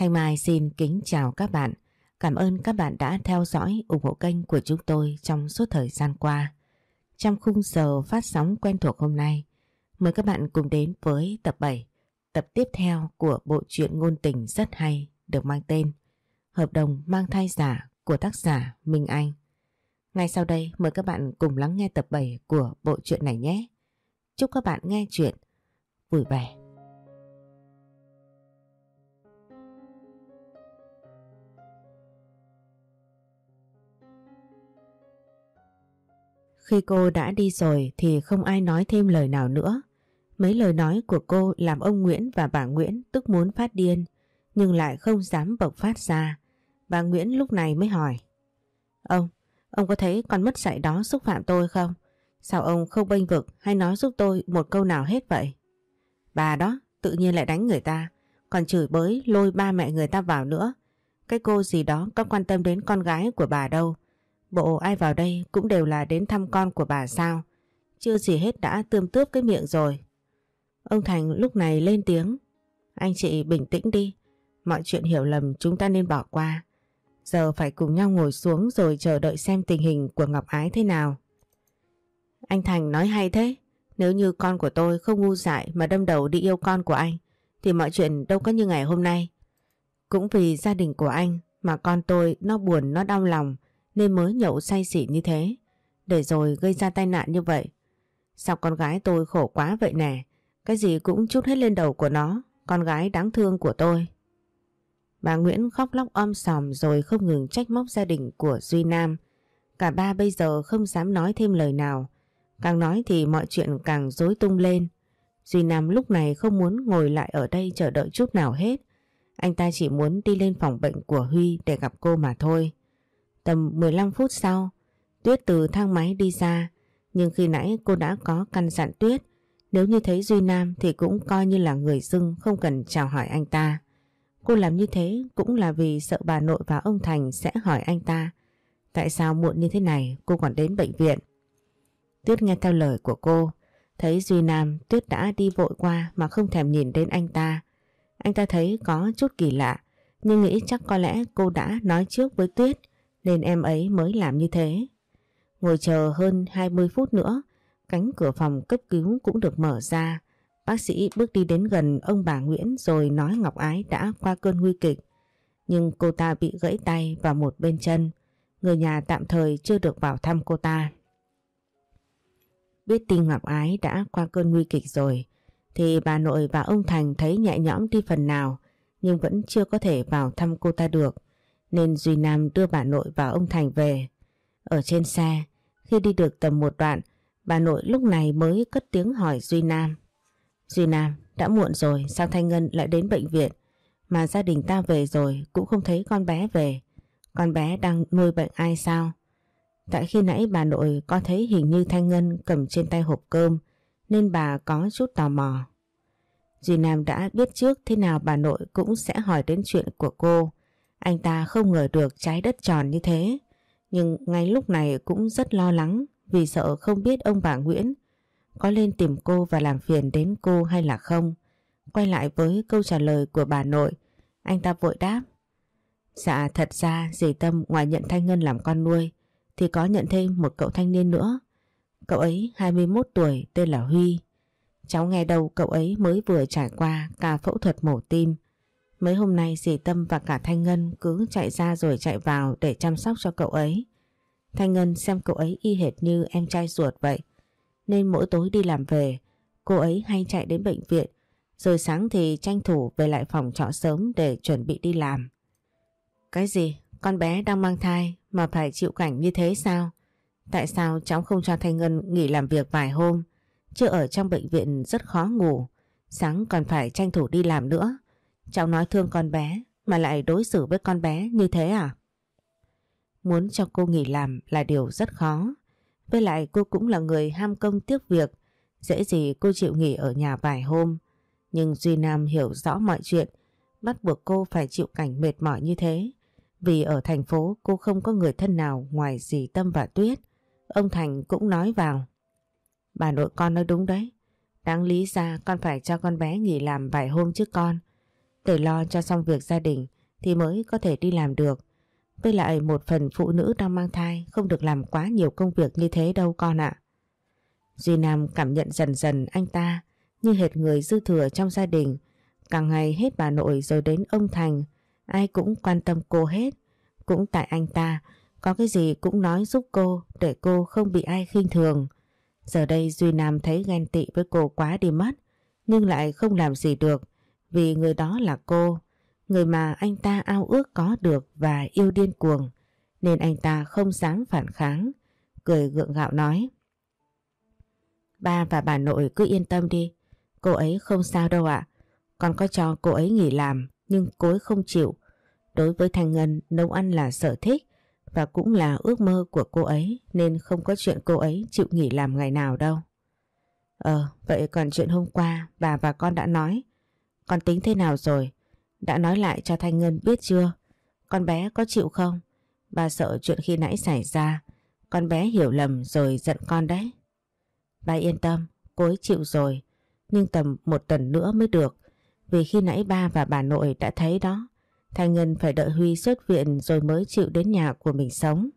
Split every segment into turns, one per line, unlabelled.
Thanh Mai xin kính chào các bạn. Cảm ơn các bạn đã theo dõi ủng hộ kênh của chúng tôi trong suốt thời gian qua. Trong khung giờ phát sóng quen thuộc hôm nay, mời các bạn cùng đến với tập 7, tập tiếp theo của bộ truyện ngôn tình rất hay được mang tên Hợp đồng mang thai giả của tác giả Minh Anh. Ngay sau đây mời các bạn cùng lắng nghe tập 7 của bộ truyện này nhé. Chúc các bạn nghe chuyện vui vẻ. Khi cô đã đi rồi thì không ai nói thêm lời nào nữa. Mấy lời nói của cô làm ông Nguyễn và bà Nguyễn tức muốn phát điên nhưng lại không dám bộc phát ra. Bà Nguyễn lúc này mới hỏi Ông, ông có thấy con mất dạy đó xúc phạm tôi không? Sao ông không bênh vực hay nói giúp tôi một câu nào hết vậy? Bà đó tự nhiên lại đánh người ta còn chửi bới lôi ba mẹ người ta vào nữa. Cái cô gì đó có quan tâm đến con gái của bà đâu. Bộ ai vào đây cũng đều là đến thăm con của bà sao? Chưa gì hết đã tươm tướp cái miệng rồi. Ông Thành lúc này lên tiếng. Anh chị bình tĩnh đi. Mọi chuyện hiểu lầm chúng ta nên bỏ qua. Giờ phải cùng nhau ngồi xuống rồi chờ đợi xem tình hình của Ngọc Ái thế nào. Anh Thành nói hay thế. Nếu như con của tôi không ngu dại mà đâm đầu đi yêu con của anh, thì mọi chuyện đâu có như ngày hôm nay. Cũng vì gia đình của anh mà con tôi nó buồn, nó đau lòng nên mới nhậu say xỉn như thế để rồi gây ra tai nạn như vậy. Sao con gái tôi khổ quá vậy nè cái gì cũng chút hết lên đầu của nó con gái đáng thương của tôi. Bà Nguyễn khóc lóc om sòm rồi không ngừng trách móc gia đình của Duy Nam. Cả ba bây giờ không dám nói thêm lời nào. Càng nói thì mọi chuyện càng rối tung lên. Duy Nam lúc này không muốn ngồi lại ở đây chờ đợi chút nào hết. Anh ta chỉ muốn đi lên phòng bệnh của Huy để gặp cô mà thôi. Tầm 15 phút sau, Tuyết từ thang máy đi ra. Nhưng khi nãy cô đã có căn dặn Tuyết. Nếu như thấy Duy Nam thì cũng coi như là người dưng không cần chào hỏi anh ta. Cô làm như thế cũng là vì sợ bà nội và ông Thành sẽ hỏi anh ta tại sao muộn như thế này cô còn đến bệnh viện. Tuyết nghe theo lời của cô, thấy Duy Nam Tuyết đã đi vội qua mà không thèm nhìn đến anh ta. Anh ta thấy có chút kỳ lạ, nhưng nghĩ chắc có lẽ cô đã nói trước với Tuyết nên em ấy mới làm như thế. Ngồi chờ hơn 20 phút nữa, cánh cửa phòng cấp cứu cũng được mở ra. Bác sĩ bước đi đến gần ông bà Nguyễn rồi nói Ngọc Ái đã qua cơn nguy kịch. Nhưng cô ta bị gãy tay và một bên chân. Người nhà tạm thời chưa được vào thăm cô ta. Biết tin Ngọc Ái đã qua cơn nguy kịch rồi thì bà nội và ông Thành thấy nhẹ nhõm đi phần nào nhưng vẫn chưa có thể vào thăm cô ta được nên Duy Nam đưa bà nội và ông Thành về. Ở trên xe, khi đi được tầm một đoạn, bà nội lúc này mới cất tiếng hỏi Duy Nam. Duy Nam, đã muộn rồi sao Thanh Ngân lại đến bệnh viện mà gia đình ta về rồi cũng không thấy con bé về. Con bé đang nuôi bệnh ai sao? Tại khi nãy bà nội có thấy hình như Thanh Ngân cầm trên tay hộp cơm nên bà có chút tò mò. Duy Nam đã biết trước thế nào bà nội cũng sẽ hỏi đến chuyện của cô. Anh ta không ngờ được trái đất tròn như thế. Nhưng ngay lúc này cũng rất lo lắng vì sợ không biết ông bà Nguyễn có lên tìm cô và làm phiền đến cô hay là không. Quay lại với câu trả lời của bà nội, anh ta vội đáp. Dạ thật ra dì Tâm ngoài nhận Thanh Ngân làm con nuôi thì có nhận thêm một cậu thanh niên nữa. Cậu ấy 21 tuổi tên là Huy. Cháu nghe đâu cậu ấy mới vừa trải qua ca phẫu thuật mổ tim. Mấy hôm nay dì Tâm và cả Thanh Ngân cứ chạy ra rồi chạy vào để chăm sóc cho cậu ấy. Thanh Ngân xem cậu ấy y hệt như em trai ruột vậy, nên mỗi tối đi làm về, cô ấy hay chạy đến bệnh viện rồi sáng thì tranh thủ về lại phòng trọ sớm để chuẩn bị đi làm. Cái gì? Con bé đang mang thai mà phải chịu cảnh như thế sao? Tại sao cháu không cho Thanh Ngân nghỉ làm việc vài hôm? Chứ ở trong bệnh viện rất khó ngủ. Sáng còn phải tranh thủ đi làm nữa. Cháu nói thương con bé mà lại đối xử với con bé như thế à? Muốn cho cô nghỉ làm là điều rất khó. Với lại cô cũng là người ham công tiếc việc, dễ gì cô chịu nghỉ ở nhà vài hôm. Nhưng Duy Nam hiểu rõ mọi chuyện, bắt buộc cô phải chịu cảnh mệt mỏi như thế. Vì ở thành phố cô không có người thân nào ngoài dì Tâm và Tuyết. Ông Thành cũng nói vào. Bà nội con nói đúng đấy. Đáng lý ra con phải cho con bé nghỉ làm vài hôm chứ con để lo cho xong việc gia đình thì mới có thể đi làm được. Với lại một phần phụ nữ đang mang thai không được làm quá nhiều công việc như thế đâu con ạ. Duy Nam cảm nhận dần dần anh ta như hệt người dư thừa trong gia đình. Càng ngày hết bà nội rồi đến ông Thành, ai cũng quan tâm cô hết. Cũng tại anh ta, có cái gì cũng nói giúp cô để cô không bị ai khinh thường. Giờ đây Duy Nam thấy ghen tị với cô quá đi mất, nhưng lại không làm gì được vì người đó là cô, người mà anh ta ao ước có được và yêu điên cuồng, nên anh ta không dám phản kháng, cười gượng gạo nói. Ba và bà nội cứ yên tâm đi, cô ấy không sao đâu ạ. Con có cho cô ấy nghỉ làm nhưng cô ấy không chịu. Đối với Thanh Ngân nấu ăn là sở thích và cũng là ước mơ của cô ấy nên không có chuyện cô ấy chịu nghỉ làm ngày nào đâu. Ờ, vậy còn chuyện hôm qua bà và con đã nói. Con tính thế nào rồi? Đã nói lại cho Thanh Ngân biết chưa? Con bé có chịu không? Bà sợ chuyện khi nãy xảy ra, con bé hiểu lầm rồi giận con đấy. Bà yên tâm, cô ấy chịu rồi, nhưng tầm một tuần nữa mới được. Vì khi nãy ba và bà nội đã thấy đó, Thanh Ngân phải đợi Huy xuất viện rồi mới chịu đến nhà của mình sống.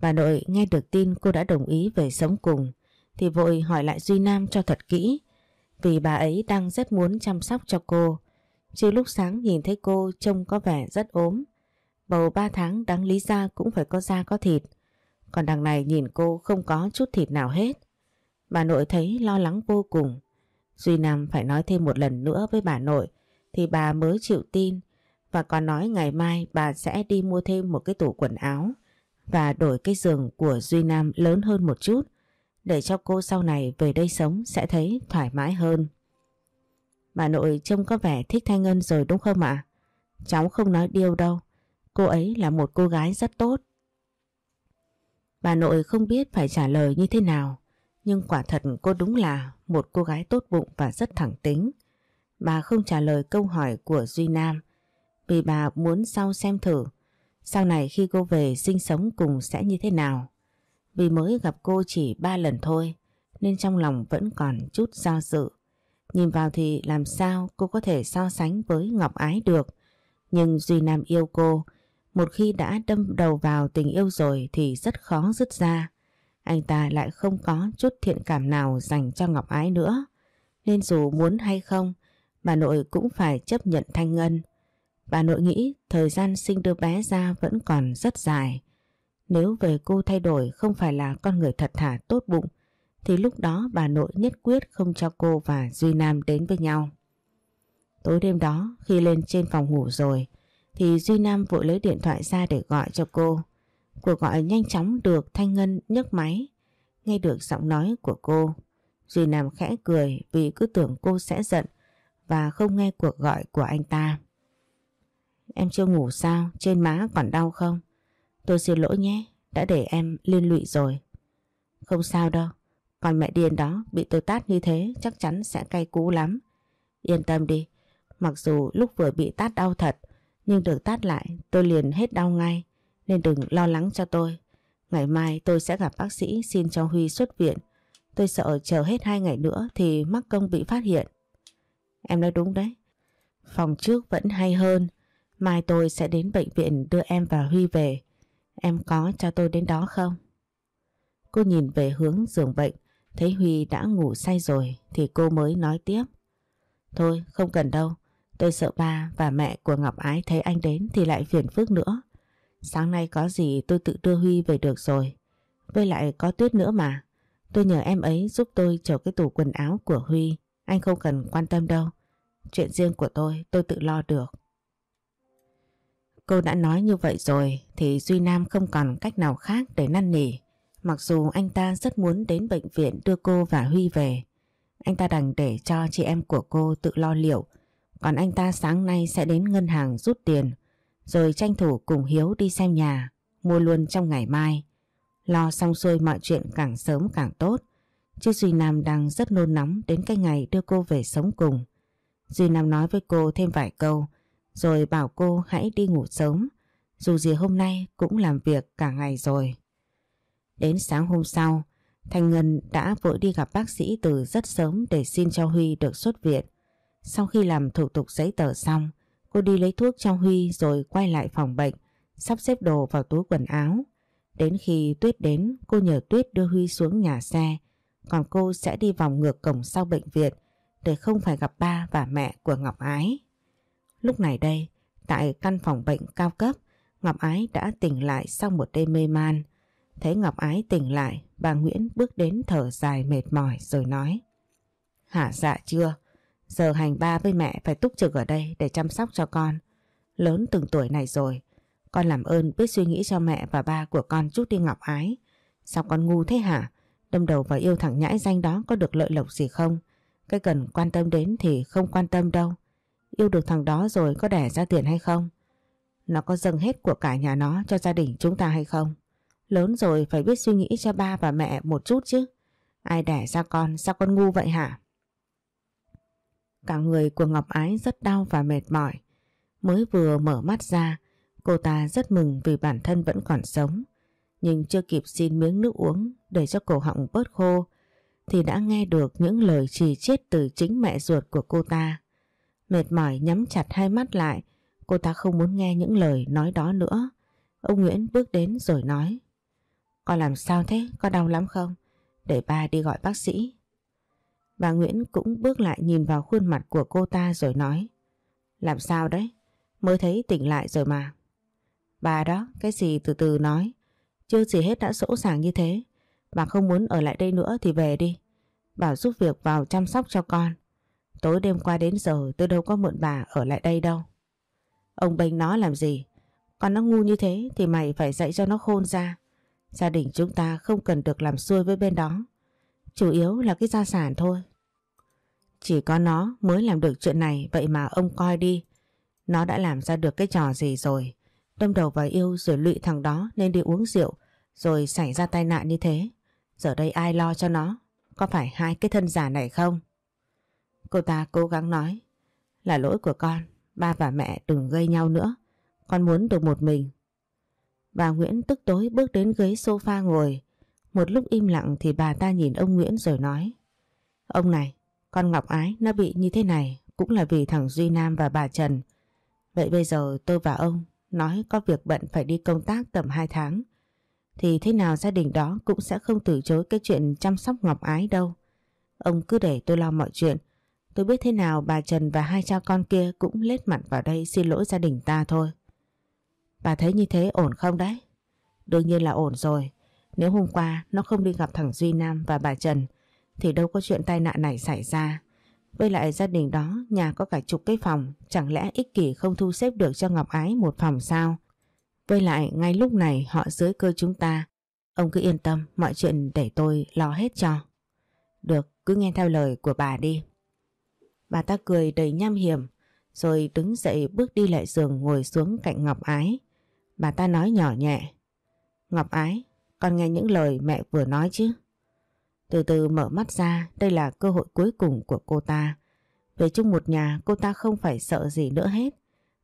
Bà nội nghe được tin cô đã đồng ý về sống cùng, thì vội hỏi lại Duy Nam cho thật kỹ, vì bà ấy đang rất muốn chăm sóc cho cô. Chứ lúc sáng nhìn thấy cô trông có vẻ rất ốm, bầu ba tháng đáng lý ra cũng phải có da có thịt, còn đằng này nhìn cô không có chút thịt nào hết. Bà nội thấy lo lắng vô cùng. Duy Nam phải nói thêm một lần nữa với bà nội thì bà mới chịu tin và còn nói ngày mai bà sẽ đi mua thêm một cái tủ quần áo và đổi cái giường của Duy Nam lớn hơn một chút để cho cô sau này về đây sống sẽ thấy thoải mái hơn. Bà nội trông có vẻ thích Thanh Ngân rồi đúng không ạ? Cháu không nói điêu đâu. Cô ấy là một cô gái rất tốt. Bà nội không biết phải trả lời như thế nào. Nhưng quả thật cô đúng là một cô gái tốt bụng và rất thẳng tính. Bà không trả lời câu hỏi của Duy Nam, vì bà muốn sau xem thử, sau này khi cô về sinh sống cùng sẽ như thế nào. Vì mới gặp cô chỉ ba lần thôi nên trong lòng vẫn còn chút do dự. Nhìn vào thì làm sao cô có thể so sánh với Ngọc Ái được. Nhưng Duy Nam yêu cô, một khi đã đâm đầu vào tình yêu rồi thì rất khó dứt ra. Anh ta lại không có chút thiện cảm nào dành cho Ngọc Ái nữa. Nên dù muốn hay không, bà nội cũng phải chấp nhận Thanh Ngân. Bà nội nghĩ thời gian sinh đứa bé ra vẫn còn rất dài. Nếu về cô thay đổi không phải là con người thật thà tốt bụng, thì lúc đó bà nội nhất quyết không cho cô và Duy Nam đến với nhau. Tối đêm đó khi lên trên phòng ngủ rồi thì Duy Nam vội lấy điện thoại ra để gọi cho cô. Cuộc gọi nhanh chóng được Thanh Ngân nhấc máy. Nghe được giọng nói của cô. Duy Nam khẽ cười vì cứ tưởng cô sẽ giận và không nghe cuộc gọi của anh ta. Em chưa ngủ sao? Trên má còn đau không? Tôi xin lỗi nhé, đã để em liên lụy rồi. Không sao đâu, còn mẹ điên đó bị tôi tát như thế chắc chắn sẽ cay cú lắm. Yên tâm đi, mặc dù lúc vừa bị tát đau thật, nhưng được tát lại tôi liền hết đau ngay, nên đừng lo lắng cho tôi. Ngày mai tôi sẽ gặp bác sĩ xin cho Huy xuất viện. Tôi sợ chờ hết hai ngày nữa thì mắc công bị phát hiện. Em nói đúng đấy. Phòng trước vẫn hay hơn. Mai tôi sẽ đến bệnh viện đưa em và Huy về. Em có cho tôi đến đó không? Cô nhìn về hướng giường bệnh, thấy Huy đã ngủ say rồi thì cô mới nói tiếp. Thôi không cần đâu, tôi sợ ba và mẹ của Ngọc Ái thấy anh đến thì lại phiền phức nữa. Sáng nay có gì tôi tự đưa Huy về được rồi. Với lại có tuyết nữa mà. Tôi nhờ em ấy giúp tôi chở cái tủ quần áo của Huy. Anh không cần quan tâm đâu. Chuyện riêng của tôi, tôi tự lo được. Cô đã nói như vậy rồi, thì Duy Nam không còn cách nào khác để năn nỉ. Mặc dù anh ta rất muốn đến bệnh viện đưa cô và Huy về. Anh ta đành để cho chị em của cô tự lo liệu. Còn anh ta sáng nay sẽ đến ngân hàng rút tiền. Rồi tranh thủ cùng Hiếu đi xem nhà. Mua luôn trong ngày mai. Lo xong xuôi mọi chuyện càng sớm càng tốt. Chứ Duy Nam đang rất nôn nóng đến cái ngày đưa cô về sống cùng. Duy Nam nói với cô thêm vài câu rồi bảo cô hãy đi ngủ sớm, dù gì hôm nay cũng làm việc cả ngày rồi. Đến sáng hôm sau, Thanh Ngân đã vội đi gặp bác sĩ từ rất sớm để xin cho Huy được xuất viện. Sau khi làm thủ tục giấy tờ xong, cô đi lấy thuốc cho Huy rồi quay lại phòng bệnh, sắp xếp đồ vào túi quần áo. Đến khi Tuyết đến, cô nhờ Tuyết đưa Huy xuống nhà xe, còn cô sẽ đi vòng ngược cổng sau bệnh viện để không phải gặp ba và mẹ của Ngọc Ái. Lúc này đây, tại căn phòng bệnh cao cấp, Ngọc Ái đã tỉnh lại sau một đêm mê man. Thấy Ngọc Ái tỉnh lại, bà Nguyễn bước đến thở dài mệt mỏi rồi nói Hả dạ chưa? Giờ hành ba với mẹ phải túc trực ở đây để chăm sóc cho con. Lớn từng tuổi này rồi, con làm ơn biết suy nghĩ cho mẹ và ba của con chút đi Ngọc Ái. Sao con ngu thế hả? Đâm đầu vào yêu thằng nhãi danh đó có được lợi lộc gì không? Cái cần quan tâm đến thì không quan tâm đâu. Yêu được thằng đó rồi có đẻ ra tiền hay không? Nó có dâng hết của cả nhà nó cho gia đình chúng ta hay không? Lớn rồi phải biết suy nghĩ cho ba và mẹ một chút chứ. Ai đẻ ra con, sao con ngu vậy hả? Cả người của Ngọc Ái rất đau và mệt mỏi. Mới vừa mở mắt ra, cô ta rất mừng vì bản thân vẫn còn sống. Nhưng chưa kịp xin miếng nước uống để cho cổ họng bớt khô, thì đã nghe được những lời chỉ chết từ chính mẹ ruột của cô ta. Mệt mỏi nhắm chặt hai mắt lại, cô ta không muốn nghe những lời nói đó nữa. Ông Nguyễn bước đến rồi nói Con làm sao thế? Con đau lắm không? Để ba đi gọi bác sĩ. Bà Nguyễn cũng bước lại nhìn vào khuôn mặt của cô ta rồi nói Làm sao đấy? Mới thấy tỉnh lại rồi mà. Bà đó, cái gì từ từ nói. Chưa gì hết đã sỗ sàng như thế. Bà không muốn ở lại đây nữa thì về đi. Bảo giúp việc vào chăm sóc cho con. Tối đêm qua đến giờ tôi đâu có mượn bà ở lại đây đâu. Ông bênh nó làm gì? Con nó ngu như thế thì mày phải dạy cho nó khôn ra. Gia đình chúng ta không cần được làm xuôi với bên đó. Chủ yếu là cái gia sản thôi. Chỉ có nó mới làm được chuyện này, vậy mà ông coi đi. Nó đã làm ra được cái trò gì rồi. Đâm đầu vào yêu rồi lụy thằng đó nên đi uống rượu, rồi xảy ra tai nạn như thế. Giờ đây ai lo cho nó? Có phải hai cái thân giả này không? Cô ta cố gắng nói, Là lỗi của con, Ba và mẹ đừng gây nhau nữa, Con muốn được một mình. Bà Nguyễn tức tối bước đến ghế sofa ngồi, Một lúc im lặng thì bà ta nhìn ông Nguyễn rồi nói, Ông này, Con Ngọc Ái nó bị như thế này Cũng là vì thằng Duy Nam và bà Trần. Vậy bây giờ tôi và ông Nói có việc bận phải đi công tác tầm 2 tháng, Thì thế nào gia đình đó Cũng sẽ không từ chối cái chuyện chăm sóc Ngọc Ái đâu. Ông cứ để tôi lo mọi chuyện Tôi biết thế nào bà Trần và hai cha con kia cũng lết mặt vào đây xin lỗi gia đình ta thôi. Bà thấy như thế ổn không đấy? Đương nhiên là ổn rồi. Nếu hôm qua nó không đi gặp thằng Duy Nam và bà Trần, thì đâu có chuyện tai nạn này xảy ra. Với lại gia đình đó, nhà có cả chục cái phòng, chẳng lẽ ích kỷ không thu xếp được cho Ngọc Ái một phòng sao? Với lại ngay lúc này họ dưới cơ chúng ta, Ông cứ yên tâm, mọi chuyện để tôi lo hết cho. Được, cứ nghe theo lời của bà đi. Bà ta cười đầy nham hiểm rồi đứng dậy bước đi lại giường ngồi xuống cạnh Ngọc Ái. Bà ta nói nhỏ nhẹ. Ngọc Ái, con nghe những lời mẹ vừa nói chứ? Từ từ mở mắt ra, đây là cơ hội cuối cùng của cô ta. Về chung một nhà cô ta không phải sợ gì nữa hết.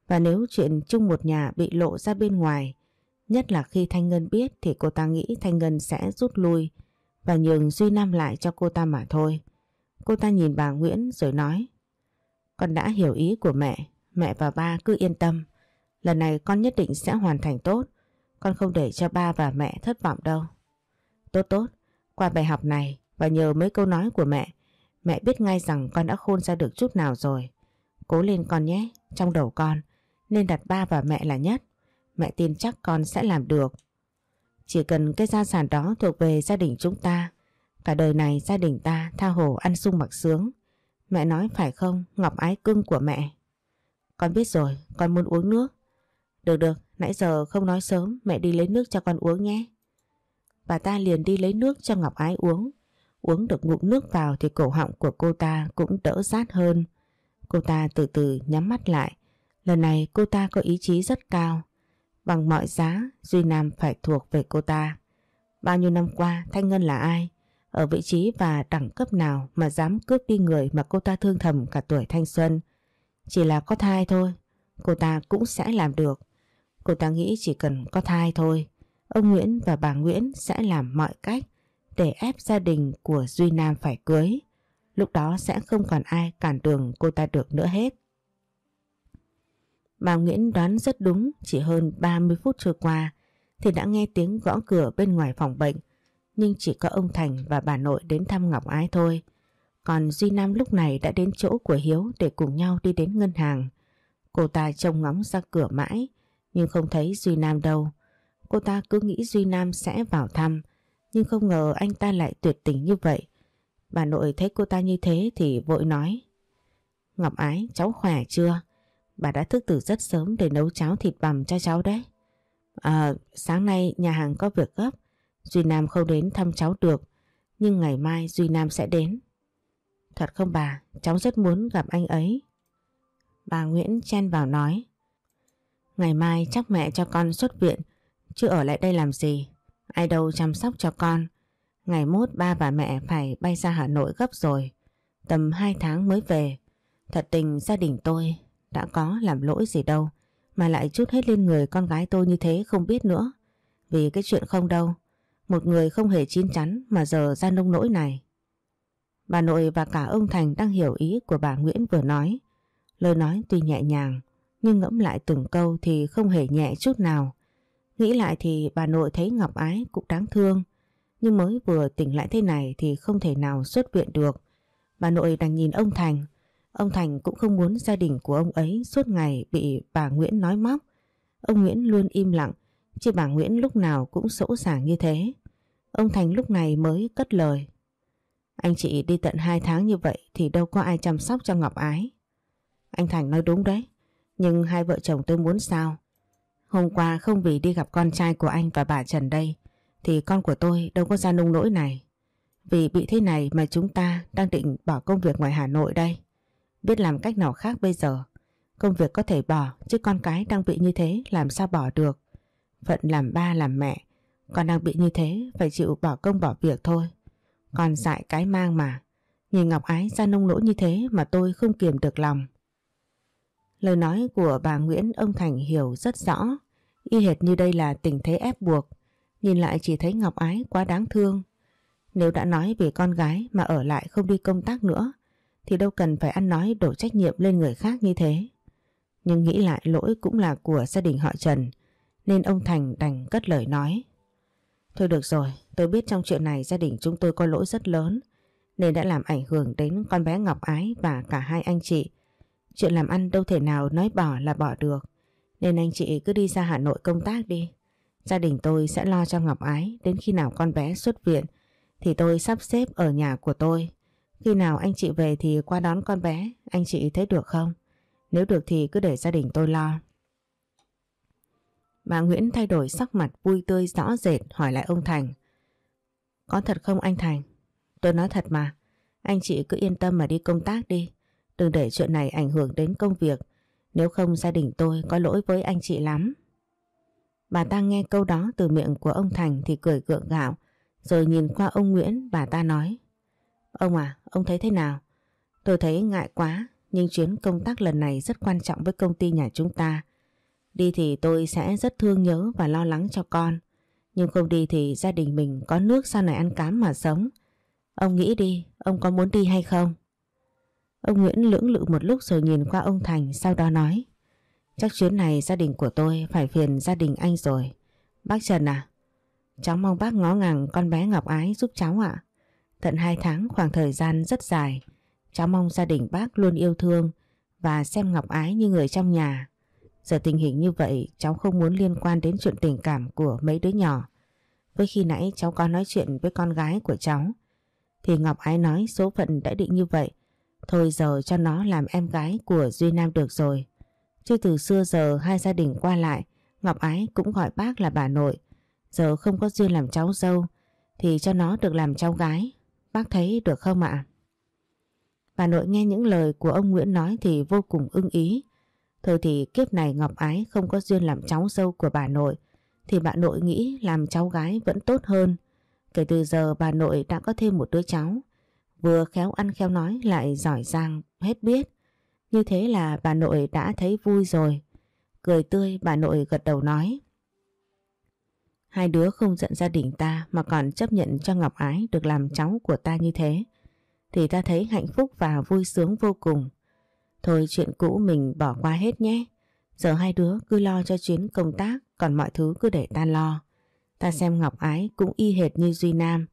Và nếu chuyện chung một nhà bị lộ ra bên ngoài, nhất là khi Thanh Ngân biết thì cô ta nghĩ Thanh Ngân sẽ rút lui và nhường Duy Nam lại cho cô ta mà thôi. Cô ta nhìn bà Nguyễn rồi nói con đã hiểu ý của mẹ Mẹ và ba cứ yên tâm. Lần này con nhất định sẽ hoàn thành tốt. Con không để cho ba và mẹ thất vọng đâu. Tốt tốt. Qua bài học này và nhờ mấy câu nói của mẹ Mẹ biết ngay rằng con đã khôn ra được chút nào rồi. Cố lên con nhé, Trong đầu con, Nên đặt ba và mẹ là nhất. Mẹ tin chắc con sẽ làm được. Chỉ cần cái gia sản đó thuộc về gia đình chúng ta, Cả đời này gia đình ta tha hồ ăn sung mặc sướng. Mẹ nói phải không, Ngọc ái cưng của mẹ? Con biết rồi, con muốn uống nước. Được được, nãy giờ không nói sớm, mẹ đi lấy nước cho con uống nhé. Bà ta liền đi lấy nước cho Ngọc ái uống. Uống được ngụm nước vào thì cổ họng của cô ta cũng đỡ rát hơn. Cô ta từ từ nhắm mắt lại. Lần này cô ta có ý chí rất cao. Bằng mọi giá, Duy Nam phải thuộc về cô ta. Bao nhiêu năm qua, Thanh Ngân là ai? Ở vị trí và đẳng cấp nào mà dám cướp đi người mà cô ta thương thầm cả tuổi thanh xuân. Chỉ là có thai thôi, cô ta cũng sẽ làm được. Cô ta nghĩ chỉ cần có thai thôi, ông Nguyễn và bà Nguyễn sẽ làm mọi cách để ép gia đình của Duy Nam phải cưới. lúc đó sẽ không còn ai cản đường cô ta được nữa hết. Bà Nguyễn đoán rất đúng, chỉ hơn 30 phút trôi qua thì đã nghe tiếng gõ cửa bên ngoài phòng bệnh. Nhưng chỉ có ông Thành và bà nội đến thăm Ngọc Ái thôi. Còn Duy Nam lúc này đã đến chỗ của Hiếu để cùng nhau đi đến ngân hàng. Cô ta trông ngóng ra cửa mãi nhưng không thấy Duy Nam đâu. Cô ta cứ nghĩ Duy Nam sẽ vào thăm nhưng không ngờ anh ta lại tuyệt tình như vậy. Bà nội thấy cô ta như thế thì vội nói Ngọc Ái cháu khỏe chưa? Bà đã thức từ rất sớm để nấu cháo thịt bằm cho cháu đấy. À, sáng nay nhà hàng có việc gấp. Duy Nam không đến thăm cháu được. Nhưng ngày mai Duy Nam sẽ đến. Thật không bà, cháu rất muốn gặp anh ấy. Bà Nguyễn chen vào nói. Ngày mai chắc mẹ cho con xuất viện, chứ ở lại đây làm gì. Ai đâu chăm sóc cho con. Ngày mốt ba và mẹ phải bay ra Hà Nội gấp rồi. Tầm 2 tháng mới về. Thật tình gia đình tôi đã có làm lỗi gì đâu. Mà lại chút hết lên người con gái tôi như thế không biết nữa. Vì cái chuyện không đâu. Một người không hề chín chắn mà giờ ra nông nỗi này. Bà nội và cả ông Thành đang hiểu ý của bà Nguyễn vừa nói. Lời nói tuy nhẹ nhàng nhưng ngẫm lại từng câu thì không hề nhẹ chút nào. Nghĩ lại thì bà nội thấy Ngọc Ái cũng đáng thương. Nhưng mới vừa tỉnh lại thế này thì không thể nào xuất viện được. Bà nội đành nhìn ông Thành. Ông Thành cũng không muốn gia đình của ông ấy suốt ngày bị bà Nguyễn nói móc. Ông Nguyễn luôn im lặng, chứ bà Nguyễn lúc nào cũng sỗ sàng như thế. Ông Thành lúc này mới cất lời. Anh chị đi tận 2 tháng như vậy thì đâu có ai chăm sóc cho Ngọc Ái. Anh Thành nói đúng đấy, nhưng hai vợ chồng tôi muốn sao? Hôm qua không vì đi gặp con trai của anh và bà Trần đây thì con của tôi đâu có ra nông nỗi này. Vì bị thế này mà chúng ta đang định bỏ công việc ngoài Hà Nội đây. Biết làm cách nào khác bây giờ. Công việc có thể bỏ chứ con cái đang bị như thế làm sao bỏ được. Phận làm ba làm mẹ. Con đang bị như thế, phải chịu bỏ công bỏ việc thôi. Con dại cái mang mà. Nhìn Ngọc Ái ra nông nỗi như thế mà tôi không kiềm được lòng. Lời nói của bà Nguyễn ông Thành hiểu rất rõ. Y hệt như đây là tình thế ép buộc. Nhìn lại chỉ thấy Ngọc Ái quá đáng thương. Nếu đã nói về con gái mà ở lại không đi công tác nữa, thì đâu cần phải ăn nói đổ trách nhiệm lên người khác như thế. Nhưng nghĩ lại lỗi cũng là của gia đình họ Trần, nên ông Thành đành cất lời nói. Thôi được rồi, tôi biết trong chuyện này gia đình chúng tôi có lỗi rất lớn nên đã làm ảnh hưởng đến con bé Ngọc Ái và cả hai anh chị. Chuyện làm ăn đâu thể nào nói bỏ là bỏ được nên anh chị cứ đi ra Hà Nội công tác đi. Gia đình tôi sẽ lo cho Ngọc Ái đến khi nào con bé xuất viện thì tôi sắp xếp ở nhà của tôi. Khi nào anh chị về thì qua đón con bé, anh chị thấy được không? Nếu được thì cứ để gia đình tôi lo. Bà Nguyễn thay đổi sắc mặt vui tươi rõ rệt hỏi lại ông Thành. Có thật không anh Thành? Tôi nói thật mà. Anh chị cứ yên tâm mà đi công tác đi. Đừng để chuyện này ảnh hưởng đến công việc. Nếu không gia đình tôi có lỗi với anh chị lắm. Bà ta nghe câu đó từ miệng của ông Thành thì cười gượng gạo. Rồi nhìn qua ông Nguyễn bà ta nói. Ông à, ông thấy thế nào? Tôi thấy ngại quá nhưng chuyến công tác lần này rất quan trọng với công ty nhà chúng ta. Đi thì tôi sẽ rất thương nhớ và lo lắng cho con. Nhưng không đi thì gia đình mình có nước sau này ăn cám mà sống. Ông nghĩ đi, ông có muốn đi hay không? Ông Nguyễn lưỡng lự một lúc rồi nhìn qua ông Thành sau đó nói. Chắc chuyến này gia đình của tôi phải phiền gia đình anh rồi. Bác Trần à? Cháu mong bác ngó ngàng con bé Ngọc Ái giúp cháu ạ. Tận 2 tháng khoảng thời gian rất dài. Cháu mong gia đình bác luôn yêu thương và xem Ngọc Ái như người trong nhà. Giờ tình hình như vậy, cháu không muốn liên quan đến chuyện tình cảm của mấy đứa nhỏ. Với khi nãy cháu có nói chuyện với con gái của cháu, thì Ngọc Ái nói số phận đã định như vậy. Thôi giờ cho nó làm em gái của Duy Nam được rồi. Chứ từ xưa giờ hai gia đình qua lại, Ngọc Ái cũng gọi bác là bà nội. Giờ không có duyên làm cháu dâu, thì cho nó được làm cháu gái. Bác thấy được không ạ? Bà nội nghe những lời của ông Nguyễn nói thì vô cùng ưng ý. Thôi thì kiếp này Ngọc Ái không có duyên làm cháu dâu của bà nội, thì bà nội nghĩ làm cháu gái vẫn tốt hơn. Kể từ giờ bà nội đã có thêm một đứa cháu vừa khéo ăn khéo nói lại giỏi giang hết biết. Như thế là bà nội đã thấy vui rồi. Cười tươi, bà nội gật đầu nói. Hai đứa không giận gia đình ta mà còn chấp nhận cho Ngọc Ái được làm cháu của ta như thế. thì ta thấy hạnh phúc và vui sướng vô cùng. Thôi chuyện cũ mình bỏ qua hết nhé. Giờ hai đứa cứ lo cho chuyến công tác, còn mọi thứ cứ để ta lo. Ta xem Ngọc Ái cũng y hệt như Duy Nam,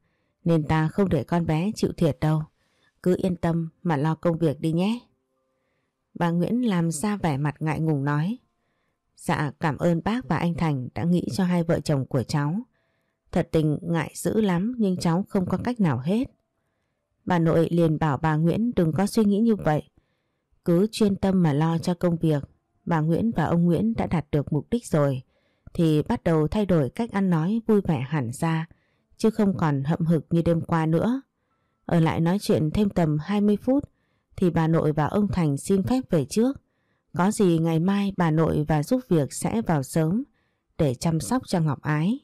nên ta không để con bé chịu thiệt đâu. Cứ yên tâm mà lo công việc đi nhé. Bà Nguyễn làm ra vẻ mặt ngại ngùng nói. Dạ cảm ơn bác và anh Thành đã nghĩ cho hai vợ chồng của cháu. Thật tình ngại dữ lắm nhưng cháu không có cách nào hết. Bà nội liền bảo bà Nguyễn đừng có suy nghĩ như vậy. Cứ chuyên tâm mà lo cho công việc. Bà Nguyễn và ông Nguyễn đã đạt được mục đích rồi, thì bắt đầu thay đổi cách ăn nói vui vẻ hẳn ra, chứ không còn hậm hực như đêm qua nữa. Ở lại nói chuyện thêm tầm 20 phút, thì bà nội và ông Thành xin phép về trước. Có gì ngày mai bà nội và giúp việc sẽ vào sớm để chăm sóc cho Ngọc Ái.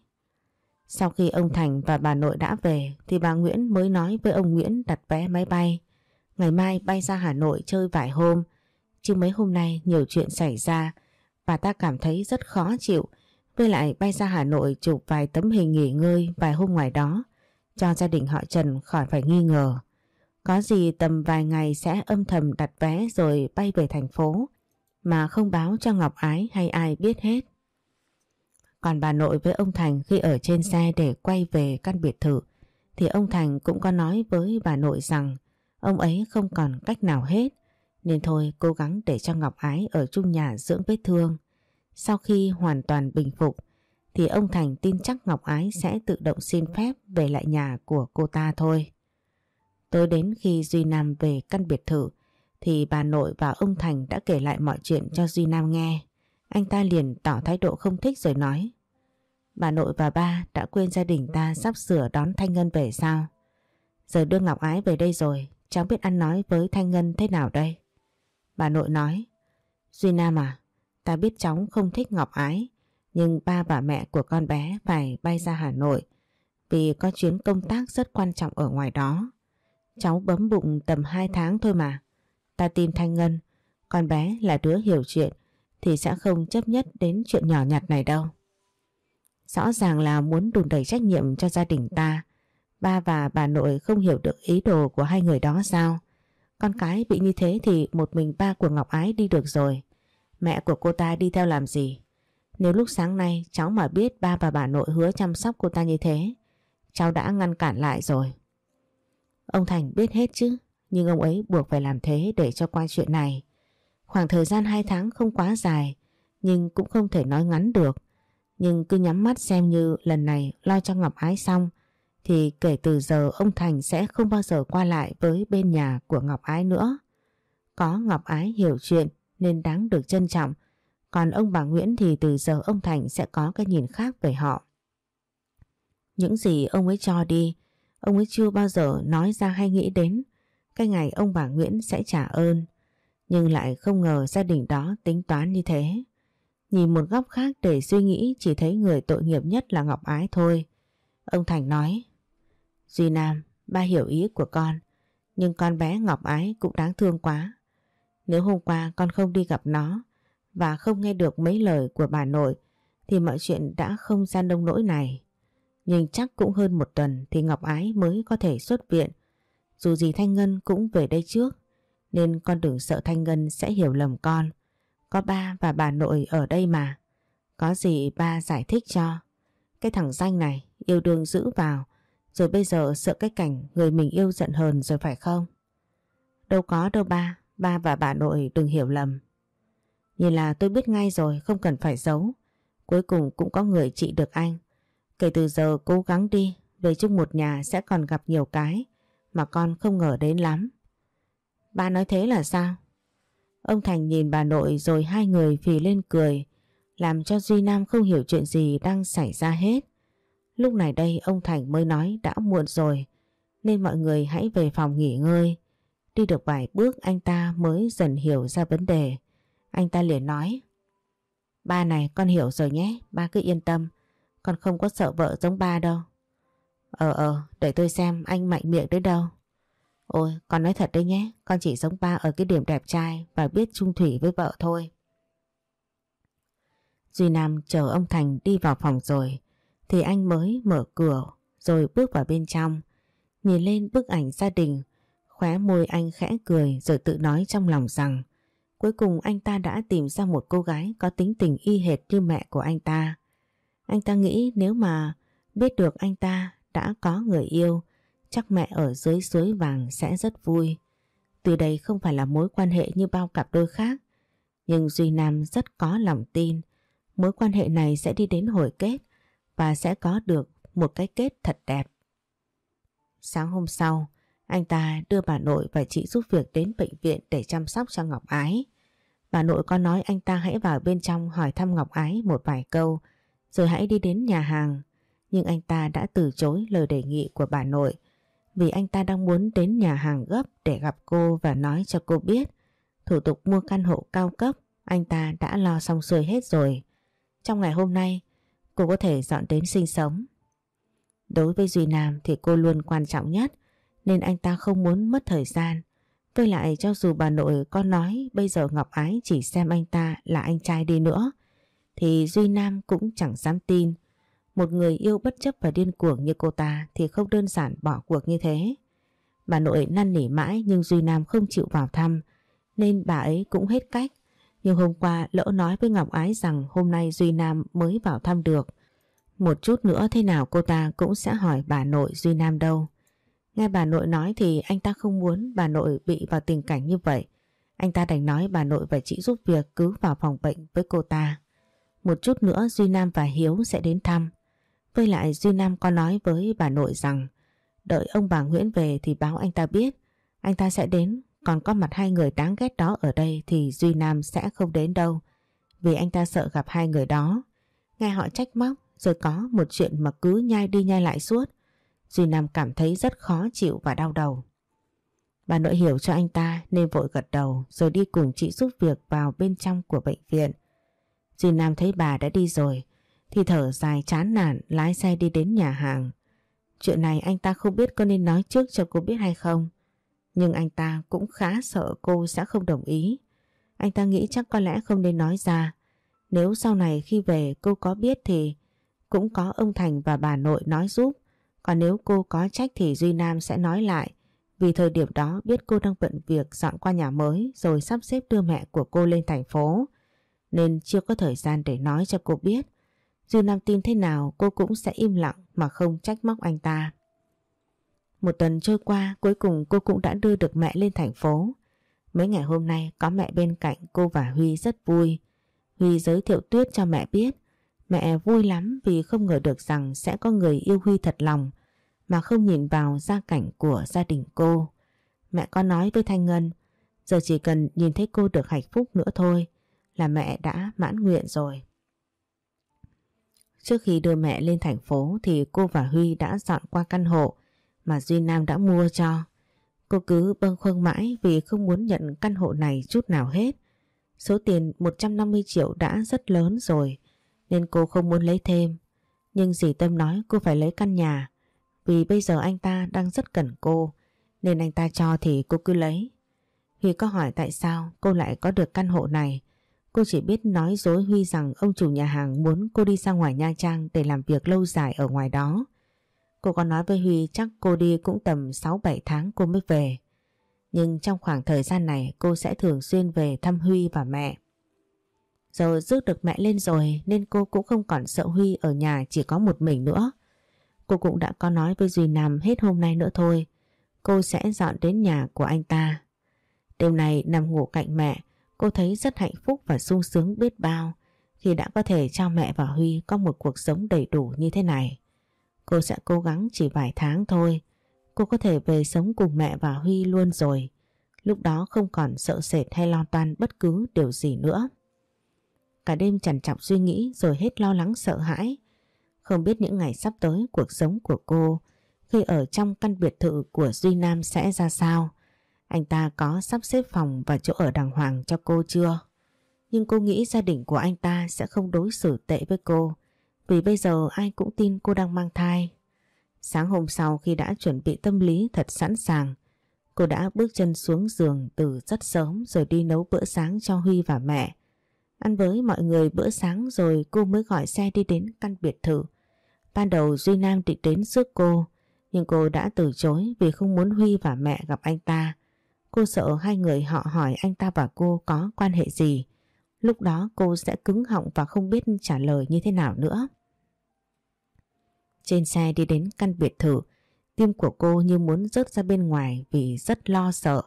Sau khi ông Thành và bà nội đã về, thì bà Nguyễn mới nói với ông Nguyễn đặt vé máy bay. Ngày mai bay ra Hà Nội chơi vài hôm. Chứ mấy hôm nay nhiều chuyện xảy ra và ta cảm thấy rất khó chịu. Với lại bay ra Hà Nội chụp vài tấm hình nghỉ ngơi vài hôm ngoài đó cho gia đình họ Trần khỏi phải nghi ngờ. Có gì tầm vài ngày sẽ âm thầm đặt vé rồi bay về thành phố mà không báo cho Ngọc Ái hay ai biết hết. Còn bà nội với ông Thành khi ở trên xe để quay về căn biệt thự, thì ông Thành cũng có nói với bà nội rằng ông ấy không còn cách nào hết nên thôi cố gắng để cho Ngọc Ái ở chung nhà dưỡng vết thương. Sau khi hoàn toàn bình phục thì ông Thành tin chắc Ngọc Ái sẽ tự động xin phép về lại nhà của cô ta thôi. Tới đến khi Duy Nam về căn biệt thự thì bà nội và ông Thành đã kể lại mọi chuyện cho Duy Nam nghe. Anh ta liền tỏ thái độ không thích rồi nói Bà nội và ba đã quên gia đình ta sắp sửa đón Thanh Ngân về sao? Giờ đưa Ngọc Ái về đây rồi, cháu biết ăn nói với Thanh Ngân thế nào đây? Bà nội nói Duy Nam à, ta biết cháu không thích Ngọc Ái nhưng ba và mẹ của con bé phải bay ra Hà Nội vì có chuyến công tác rất quan trọng ở ngoài đó. Cháu bấm bụng tầm 2 tháng thôi mà. Ta tin Thanh Ngân, con bé là đứa hiểu chuyện thì sẽ không chấp nhất đến chuyện nhỏ nhặt này đâu. Rõ ràng là muốn đùn đẩy trách nhiệm cho gia đình ta. Ba và bà nội không hiểu được ý đồ của hai người đó sao? Con cái bị như thế thì một mình ba của Ngọc Ái đi được rồi. Mẹ của cô ta đi theo làm gì? Nếu lúc sáng nay cháu mà biết ba và bà nội hứa chăm sóc cô ta như thế, cháu đã ngăn cản lại rồi. Ông Thành biết hết chứ, nhưng ông ấy buộc phải làm thế để cho qua chuyện này. Khoảng thời gian 2 tháng không quá dài, nhưng cũng không thể nói ngắn được. Nhưng cứ nhắm mắt xem như lần này lo cho Ngọc Ái xong, thì kể từ giờ ông Thành sẽ không bao giờ qua lại với bên nhà của Ngọc Ái nữa. Có Ngọc Ái hiểu chuyện nên đáng được trân trọng, còn ông bà Nguyễn thì từ giờ ông Thành sẽ có cái nhìn khác về họ. Những gì ông ấy cho đi, ông ấy chưa bao giờ nói ra hay nghĩ đến cái ngày ông bà Nguyễn sẽ trả ơn. Nhưng lại không ngờ gia đình đó tính toán như thế. Nhìn một góc khác để suy nghĩ chỉ thấy người tội nghiệp nhất là Ngọc Ái thôi. Ông Thành nói Duy Nam, ba hiểu ý của con nhưng con bé Ngọc Ái cũng đáng thương quá. Nếu hôm qua con không đi gặp nó và không nghe được mấy lời của bà nội thì mọi chuyện đã không ra nông nỗi này. Nhưng chắc cũng hơn một tuần thì Ngọc Ái mới có thể xuất viện. Dù gì Thanh Ngân cũng về đây trước nên con đừng sợ Thanh Ngân sẽ hiểu lầm con. Có ba và bà nội ở đây mà. Có gì ba giải thích cho. Cái thằng danh này yêu đương giữ vào rồi bây giờ sợ cái cảnh người mình yêu giận hờn rồi phải không? Đâu có đâu ba, ba và bà nội đừng hiểu lầm. Nhìn là tôi biết ngay rồi, không cần phải giấu. Cuối cùng cũng có người trị được anh. Kể từ giờ cố gắng đi, về chung một nhà sẽ còn gặp nhiều cái mà con không ngờ đến lắm. Ba nói thế là sao? Ông Thành nhìn bà nội rồi hai người phì lên cười, làm cho Duy Nam không hiểu chuyện gì đang xảy ra hết. Lúc này đây ông Thành mới nói đã muộn rồi, nên mọi người hãy về phòng nghỉ ngơi. Đi được vài bước anh ta mới dần hiểu ra vấn đề. Anh ta liền nói, Ba này con hiểu rồi nhé, ba cứ yên tâm, con không có sợ vợ giống ba đâu. Ờ ờ, để tôi xem anh mạnh miệng đến đâu. Ôi, con nói thật đấy nhé, con chỉ giống ba ở cái điểm đẹp trai và biết chung thủy với vợ thôi. Duy Nam chờ ông Thành đi vào phòng rồi, thì anh mới mở cửa rồi bước vào bên trong. Nhìn lên bức ảnh gia đình, Khóe môi anh khẽ cười rồi tự nói trong lòng rằng cuối cùng anh ta đã tìm ra một cô gái có tính tình y hệt như mẹ của anh ta. Anh ta nghĩ nếu mà biết được anh ta đã có người yêu chắc mẹ ở dưới suối vàng sẽ rất vui. Từ đây không phải là mối quan hệ như bao cặp đôi khác nhưng Duy Nam rất có lòng tin mối quan hệ này sẽ đi đến hồi kết và sẽ có được một cái kết thật đẹp. Sáng hôm sau, anh ta đưa bà nội và chị giúp việc đến bệnh viện để chăm sóc cho Ngọc Ái. Bà nội có nói anh ta hãy vào bên trong hỏi thăm Ngọc Ái một vài câu rồi hãy đi đến nhà hàng. Nhưng anh ta đã từ chối lời đề nghị của bà nội vì anh ta đang muốn đến nhà hàng gấp để gặp cô và nói cho cô biết thủ tục mua căn hộ cao cấp anh ta đã lo xong xuôi hết rồi. Trong ngày hôm nay cô có thể dọn đến sinh sống. Đối với Duy Nam thì cô luôn quan trọng nhất, nên anh ta không muốn mất thời gian. Với lại cho dù bà nội có nói bây giờ Ngọc Ái chỉ xem anh ta là anh trai đi nữa, thì Duy Nam cũng chẳng dám tin. Một người yêu bất chấp và điên cuồng như cô ta thì không đơn giản bỏ cuộc như thế. Bà nội năn nỉ mãi nhưng Duy Nam không chịu vào thăm, nên bà ấy cũng hết cách. Nhưng hôm qua lỡ nói với Ngọc Ái rằng hôm nay Duy Nam mới vào thăm được. Một chút nữa thế nào cô ta cũng sẽ hỏi bà nội Duy Nam đâu. Nghe bà nội nói thì anh ta không muốn bà nội bị vào tình cảnh như vậy. Anh ta đành nói bà nội và chị giúp việc cứ vào phòng bệnh với cô ta. Một chút nữa Duy Nam và Hiếu sẽ đến thăm. Với lại Duy Nam có nói với bà nội rằng, đợi ông bà Nguyễn về thì báo anh ta biết. Anh ta sẽ đến còn có mặt hai người đáng ghét đó ở đây thì Duy Nam sẽ không đến đâu. Vì anh ta sợ gặp hai người đó. Nghe họ trách móc, rồi có một chuyện mà cứ nhai đi nhai lại suốt. Duy Nam cảm thấy rất khó chịu và đau đầu. Bà nội hiểu cho anh ta nên vội gật đầu, rồi đi cùng chị giúp việc vào bên trong của bệnh viện. Duy Nam thấy bà đã đi rồi, thì thở dài chán nản, lái xe đi đến nhà hàng. Chuyện này anh ta không biết có nên nói trước cho cô biết hay không. Nhưng anh ta cũng khá sợ cô sẽ không đồng ý. Anh ta nghĩ chắc có lẽ không nên nói ra. Nếu sau này khi về cô có biết thì cũng có ông Thành và bà nội nói giúp. Còn nếu cô có trách thì Duy Nam sẽ nói lại. Vì thời điểm đó biết cô đang bận việc dọn qua nhà mới rồi sắp xếp đưa mẹ của cô lên thành phố. Nên chưa có thời gian để nói cho cô biết. Duy Nam tin thế nào cô cũng sẽ im lặng mà không trách móc anh ta. Một tuần trôi qua, cuối cùng cô cũng đã đưa được mẹ lên thành phố. Mấy ngày hôm nay, có mẹ bên cạnh cô và Huy rất vui. Huy giới thiệu Tuyết cho mẹ biết. Mẹ vui lắm vì không ngờ được rằng sẽ có người yêu Huy thật lòng, mà không nhìn vào gia cảnh của gia đình cô. Mẹ có nói với Thanh Ngân, giờ chỉ cần nhìn thấy cô được hạnh phúc nữa thôi, là mẹ đã mãn nguyện rồi. Trước khi đưa mẹ lên thành phố thì cô và Huy đã dọn qua căn hộ mà Duy Nam đã mua cho. Cô cứ bâng khuâng mãi vì không muốn nhận căn hộ này chút nào hết. Số tiền 150 triệu đã rất lớn rồi, nên cô không muốn lấy thêm. Nhưng dì Tâm nói cô phải lấy căn nhà, vì bây giờ anh ta đang rất cần cô, nên anh ta cho thì cô cứ lấy. Huy có hỏi tại sao cô lại có được căn hộ này. Cô chỉ biết nói dối Huy rằng ông chủ nhà hàng muốn cô đi ra ngoài Nha Trang để làm việc lâu dài ở ngoài đó. Cô còn nói với Huy chắc cô đi cũng tầm 6-7 tháng cô mới về. Nhưng trong khoảng thời gian này cô sẽ thường xuyên về thăm Huy và mẹ. Giờ rước được mẹ lên rồi nên cô cũng không còn sợ Huy ở nhà chỉ có một mình nữa. Cô cũng đã có nói với Duy Nam hết hôm nay nữa thôi. Cô sẽ dọn đến nhà của anh ta. Đêm này nằm ngủ cạnh mẹ, cô thấy rất hạnh phúc và sung sướng biết bao khi đã có thể cho mẹ và Huy có một cuộc sống đầy đủ như thế này. Cô sẽ cố gắng chỉ vài tháng thôi. Cô có thể về sống cùng mẹ và Huy luôn rồi. Lúc đó không còn sợ sệt hay lo toan bất cứ điều gì nữa. Cả đêm trằn trọc suy nghĩ rồi hết lo lắng sợ hãi. Không biết những ngày sắp tới cuộc sống của cô, khi ở trong căn biệt thự của Duy Nam sẽ ra sao. Anh ta có sắp xếp phòng và chỗ ở đàng hoàng cho cô chưa? Nhưng cô nghĩ gia đình của anh ta sẽ không đối xử tệ với cô vì bây giờ ai cũng tin cô đang mang thai. Sáng hôm sau khi đã chuẩn bị tâm lý thật sẵn sàng, cô đã bước chân xuống giường từ rất sớm rồi đi nấu bữa sáng cho Huy và mẹ. Ăn với mọi người bữa sáng rồi cô mới gọi xe đi đến căn biệt thự. Ban đầu Duy Nam định đến rước cô, Nhưng cô đã từ chối vì không muốn Huy và mẹ gặp anh ta. Cô sợ hai người họ hỏi anh ta và cô có quan hệ gì. Lúc đó cô sẽ cứng họng và không biết trả lời như thế nào nữa. Trên xe đi đến căn biệt thự, tim của cô như muốn rớt ra bên ngoài vì rất lo sợ.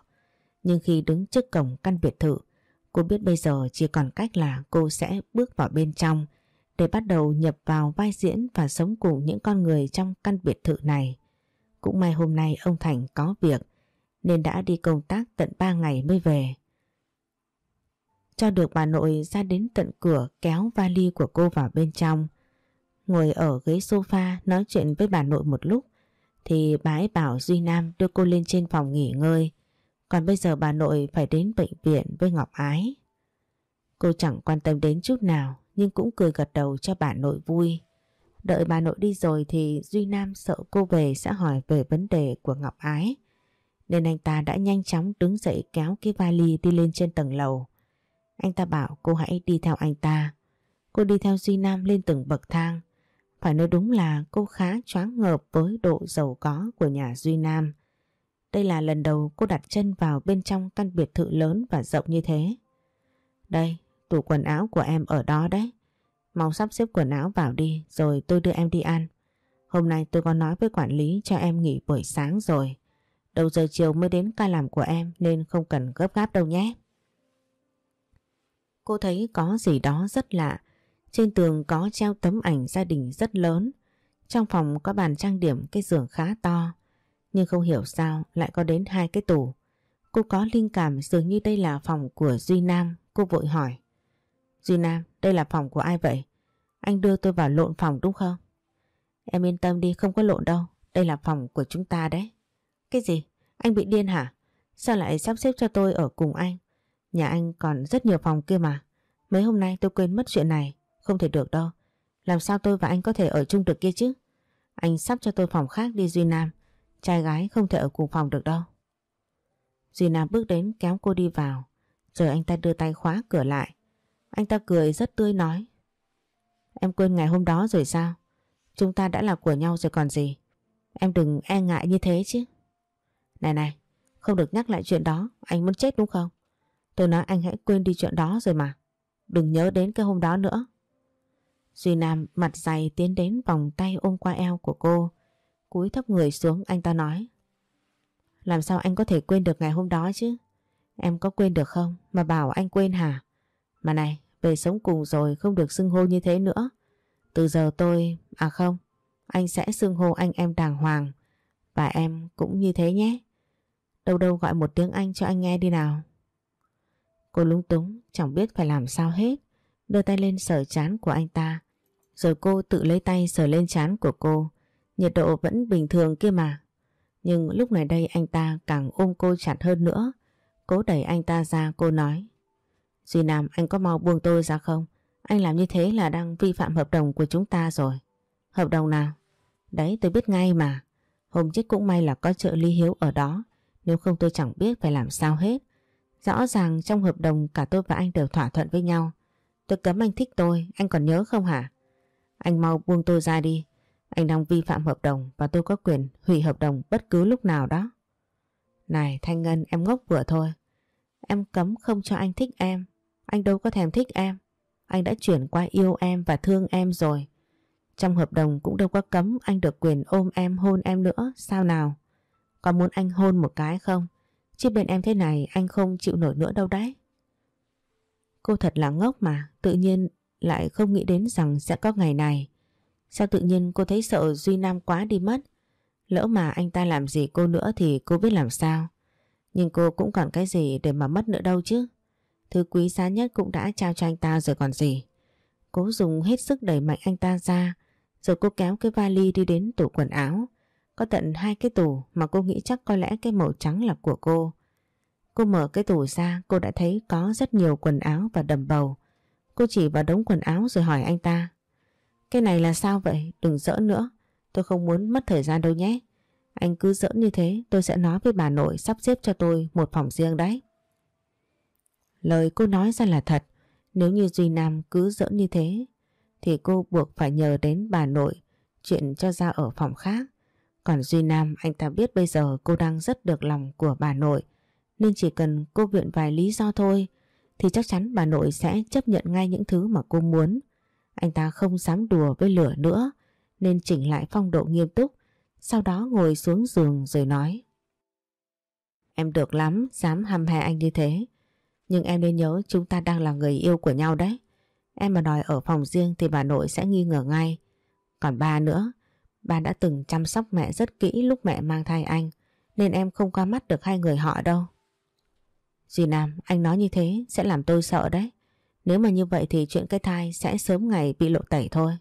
Nhưng khi đứng trước cổng căn biệt thự, cô biết bây giờ chỉ còn cách là cô sẽ bước vào bên trong để bắt đầu nhập vào vai diễn và sống cùng những con người trong căn biệt thự này. Cũng may hôm nay ông Thành có việc nên đã đi công tác tận 3 ngày mới về. Cho được bà nội ra đến tận cửa kéo vali của cô vào bên trong. Ngồi ở ghế sofa nói chuyện với bà nội một lúc, thì bà ấy bảo Duy Nam đưa cô lên trên phòng nghỉ ngơi. Còn bây giờ bà nội phải đến bệnh viện với Ngọc Ái. Cô chẳng quan tâm đến chút nào, nhưng cũng cười gật đầu cho bà nội vui. Đợi bà nội đi rồi thì Duy Nam sợ cô về sẽ hỏi về vấn đề của Ngọc Ái. Nên anh ta đã nhanh chóng đứng dậy kéo cái vali đi lên trên tầng lầu. Anh ta bảo cô hãy đi theo anh ta. Cô đi theo Duy Nam lên từng bậc thang. Phải nói đúng là cô khá choáng ngợp với độ giàu có của nhà Duy Nam. Đây là lần đầu cô đặt chân vào bên trong căn biệt thự lớn và rộng như thế. Đây, tủ quần áo của em ở đó đấy. Mau sắp xếp quần áo vào đi rồi tôi đưa em đi ăn. Hôm nay tôi có nói với quản lý cho em nghỉ buổi sáng rồi. Đầu giờ chiều mới đến ca làm của em nên không cần gấp gáp đâu nhé. Cô thấy có gì đó rất lạ. Trên tường có treo tấm ảnh gia đình rất lớn. Trong phòng có bàn trang điểm cái giường khá to. Nhưng không hiểu sao lại có đến hai cái tủ. Cô có linh cảm dường như đây là phòng của Duy Nam. Cô vội hỏi. Duy Nam, đây là phòng của ai vậy? Anh đưa tôi vào lộn phòng đúng không? Em yên tâm đi, không có lộn đâu. Đây là phòng của chúng ta đấy. Cái gì? Anh bị điên hả? Sao lại sắp xếp cho tôi ở cùng anh? Nhà anh còn rất nhiều phòng kia mà. Mấy hôm nay tôi quên mất chuyện này. Không thể được đâu. Làm sao tôi và anh có thể ở chung được kia chứ? Anh sắp cho tôi phòng khác đi Duy Nam. Trai gái không thể ở cùng phòng được đâu. Duy Nam bước đến kéo cô đi vào. Rồi anh ta đưa tay khóa cửa lại. Anh ta cười rất tươi nói. Em quên ngày hôm đó rồi sao? Chúng ta đã là của nhau rồi còn gì? Em đừng e ngại như thế chứ. Này này, không được nhắc lại chuyện đó, anh muốn chết đúng không? Tôi nói anh hãy quên đi chuyện đó rồi mà. Đừng nhớ đến cái hôm đó nữa. Duy Nam mặt dày tiến đến vòng tay ôm qua eo của cô. Cúi thấp người xuống anh ta nói. Làm sao anh có thể quên được ngày hôm đó chứ? Em có quên được không? Mà bảo anh quên hả? Mà này, về sống cùng rồi không được xưng hô như thế nữa. Từ giờ tôi... À không, anh sẽ xưng hô anh em đàng hoàng. Và em cũng như thế nhé. Đâu đâu gọi một tiếng Anh cho anh nghe đi nào. Cô lung túng, chẳng biết phải làm sao hết. Đưa tay lên sờ chán của anh ta. Rồi cô tự lấy tay sờ lên chán của cô. Nhiệt độ vẫn bình thường kia mà. Nhưng lúc này đây anh ta càng ôm cô chặt hơn nữa. Cố đẩy anh ta ra cô nói. Duy Nam anh có mau buông tôi ra không? Anh làm như thế là đang vi phạm hợp đồng của chúng ta rồi. Hợp đồng nào? Đấy tôi biết ngay mà. Hôm trước cũng may là có trợ lý Hiếu ở đó. Nếu không tôi chẳng biết phải làm sao hết. Rõ ràng trong hợp đồng cả tôi và anh đều thỏa thuận với nhau. Tôi cấm anh thích tôi, anh còn nhớ không hả? Anh mau buông tôi ra đi. Anh đang vi phạm hợp đồng và tôi có quyền hủy hợp đồng bất cứ lúc nào đó. Này Thanh Ngân em ngốc vừa thôi. Em cấm không cho anh thích em. Anh đâu có thèm thích em. Anh đã chuyển qua yêu em và thương em rồi. Trong hợp đồng cũng đâu có cấm anh được quyền ôm em hôn em nữa. Sao nào? Có muốn anh hôn một cái không? Chứ bên em thế này anh không chịu nổi nữa đâu đấy. Cô thật là ngốc mà, tự nhiên lại không nghĩ đến rằng sẽ có ngày này. Sao tự nhiên cô thấy sợ Duy Nam quá đi mất? Lỡ mà anh ta làm gì cô nữa thì cô biết làm sao. Nhưng cô cũng còn cái gì để mà mất nữa đâu chứ. Thứ quý giá nhất cũng đã trao cho anh ta rồi còn gì. Cố dùng hết sức đẩy mạnh anh ta ra, rồi cô kéo cái vali đi đến tủ quần áo. Có tận hai cái tủ mà cô nghĩ chắc có lẽ cái màu trắng là của cô. Cô mở cái tủ ra, cô đã thấy có rất nhiều quần áo và đầm bầu. Cô chỉ vào đống quần áo rồi hỏi anh ta. Cái này là sao vậy? Đừng giỡn nữa. Tôi không muốn mất thời gian đâu nhé. Anh cứ giỡn như thế, tôi sẽ nói với bà nội sắp xếp cho tôi một phòng riêng đấy. Lời cô nói ra là thật. Nếu như Duy Nam cứ giỡn như thế, thì cô buộc phải nhờ đến bà nội chuyện cho ra ở phòng khác. Còn Duy Nam anh ta biết bây giờ cô đang rất được lòng của bà nội nên chỉ cần cô viện vài lý do thôi thì chắc chắn bà nội sẽ chấp nhận ngay những thứ mà cô muốn. Anh ta không dám đùa với lửa nữa nên chỉnh lại phong độ nghiêm túc sau đó ngồi xuống giường rồi nói Em được lắm, dám hăm hè anh như thế. Nhưng em nên nhớ chúng ta đang là người yêu của nhau đấy. Em mà đòi ở phòng riêng thì bà nội sẽ nghi ngờ ngay. Còn ba nữa, ba đã từng chăm sóc mẹ rất kỹ lúc mẹ mang thai anh, nên em không qua mắt được hai người họ đâu. Duy Nam, anh nói như thế sẽ làm tôi sợ đấy. Nếu mà như vậy thì chuyện cái thai sẽ sớm ngày bị lộ tẩy thôi.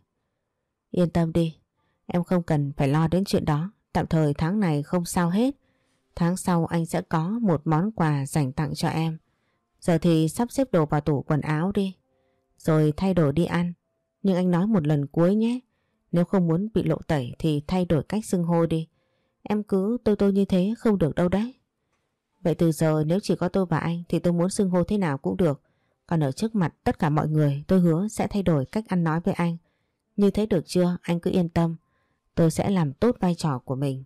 Yên tâm đi, em không cần phải lo đến chuyện đó. Tạm thời tháng này không sao hết. Tháng sau anh sẽ có một món quà dành tặng cho em. Giờ thì sắp xếp đồ vào tủ quần áo đi. Rồi thay đổi đi ăn. Nhưng anh nói một lần cuối nhé. Nếu không muốn bị lộ tẩy thì thay đổi cách xưng hô đi. Em cứ tôi tôi như thế không được đâu đấy. Vậy từ giờ nếu chỉ có tôi và anh thì tôi muốn xưng hô thế nào cũng được. Còn ở trước mặt tất cả mọi người, tôi hứa sẽ thay đổi cách ăn nói với anh. Như thế được chưa? Anh cứ yên tâm. Tôi sẽ làm tốt vai trò của mình.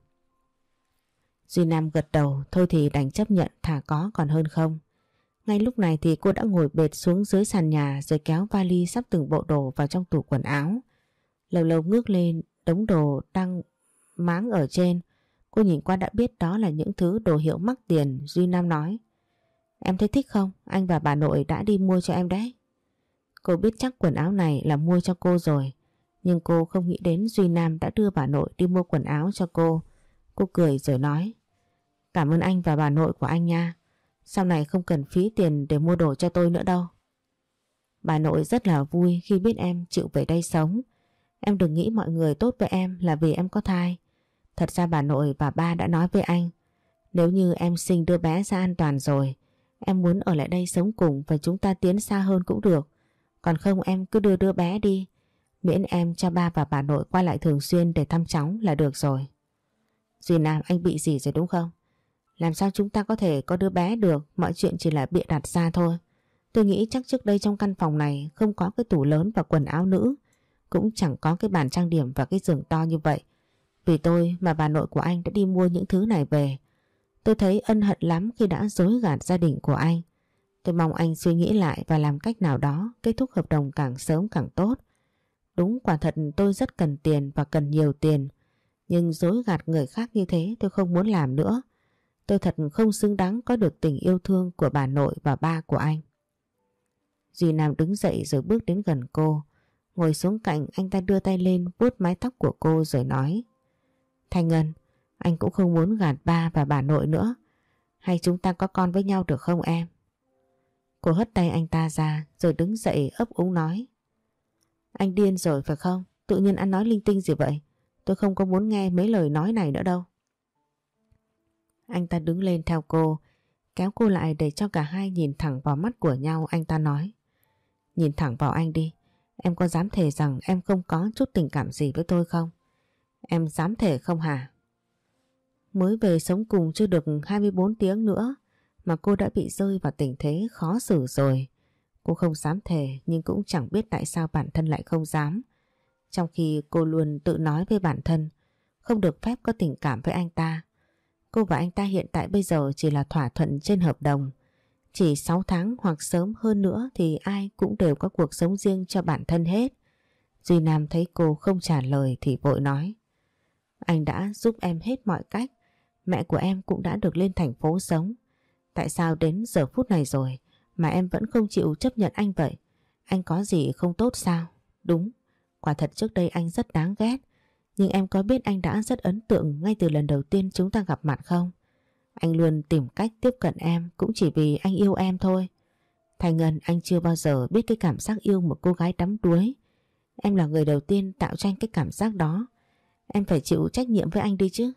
Duy Nam gật đầu, thôi thì đành chấp nhận thả có còn hơn không. Ngay lúc này thì cô đã ngồi bệt xuống dưới sàn nhà rồi kéo vali sắp từng bộ đồ vào trong tủ quần áo. Lâu lâu ngước lên, đống đồ đang máng ở trên. Cô nhìn qua đã biết đó là những thứ đồ hiệu mắc tiền, Duy Nam nói. Em thấy thích không? Anh và bà nội đã đi mua cho em đấy. Cô biết chắc quần áo này là mua cho cô rồi. Nhưng cô không nghĩ đến Duy Nam đã đưa bà nội đi mua quần áo cho cô. Cô cười rồi nói. Cảm ơn anh và bà nội của anh nha. Sau này không cần phí tiền để mua đồ cho tôi nữa đâu. Bà nội rất là vui khi biết em chịu về đây sống. Em đừng nghĩ mọi người tốt với em là vì em có thai. Thật ra bà nội và ba đã nói với anh. Nếu như em sinh đứa bé ra an toàn rồi, em muốn ở lại đây sống cùng và chúng ta tiến xa hơn cũng được. Còn không em cứ đưa đứa bé đi. Miễn em cho ba và bà nội qua lại thường xuyên để thăm cháu là được rồi. Duy Nam anh bị gì rồi đúng không? Làm sao chúng ta có thể có đứa bé được Mọi chuyện chỉ là bịa đặt ra thôi Tôi nghĩ chắc trước đây trong căn phòng này Không có cái tủ lớn và quần áo nữ cũng chẳng có cái bàn trang điểm và cái giường to như vậy Vì tôi mà bà nội của anh đã đi mua những thứ này về Tôi thấy ân hận lắm khi đã dối gạt gia đình của anh Tôi mong anh suy nghĩ lại và làm cách nào đó kết thúc hợp đồng càng sớm càng tốt. Đúng quả thật tôi rất cần tiền và cần nhiều tiền. Nhưng dối gạt người khác như thế tôi không muốn làm nữa. Tôi thật không xứng đáng có được tình yêu thương của bà nội và ba của anh. Duy Nam đứng dậy rồi bước đến gần cô. Ngồi xuống cạnh anh ta đưa tay lên vuốt mái tóc của cô rồi nói Thanh Ngân, anh cũng không muốn gạt ba và bà nội nữa. Hay chúng ta có con với nhau được không em? Cô hất tay anh ta ra rồi đứng dậy ấp úng nói Anh điên rồi phải không? Tự nhiên anh nói linh tinh gì vậy? Tôi không có muốn nghe mấy lời nói này nữa đâu. Anh ta đứng lên theo cô, kéo cô lại để cho cả hai nhìn thẳng vào mắt của nhau anh ta nói. Nhìn thẳng vào anh đi, em có dám thề rằng em không có chút tình cảm gì với tôi không? Em dám thề không hả? Mới về sống cùng chưa được 24 tiếng nữa, mà cô đã bị rơi vào tình thế khó xử rồi. Cô không dám thề, nhưng cũng chẳng biết tại sao bản thân lại không dám. Trong khi cô luôn tự nói với bản thân, không được phép có tình cảm với anh ta. Cô và anh ta hiện tại bây giờ chỉ là thỏa thuận trên hợp đồng. Chỉ 6 tháng hoặc sớm hơn nữa thì ai cũng đều có cuộc sống riêng cho bản thân hết. Duy Nam thấy cô không trả lời thì vội nói. Anh đã giúp em hết mọi cách. Mẹ của em cũng đã được lên thành phố sống. Tại sao đến giờ phút này rồi mà em vẫn không chịu chấp nhận anh vậy? Anh có gì không tốt sao? Đúng, quả thật trước đây anh rất đáng ghét. Nhưng em có biết anh đã rất ấn tượng ngay từ lần đầu tiên chúng ta gặp mặt không? Anh luôn tìm cách tiếp cận em, cũng chỉ vì anh yêu em thôi. Thành Ngân, anh chưa bao giờ biết cái cảm giác yêu một cô gái đắm đuối. Em là người đầu tiên tạo cho anh cái cảm giác đó. Em phải chịu trách nhiệm với anh đi chứ.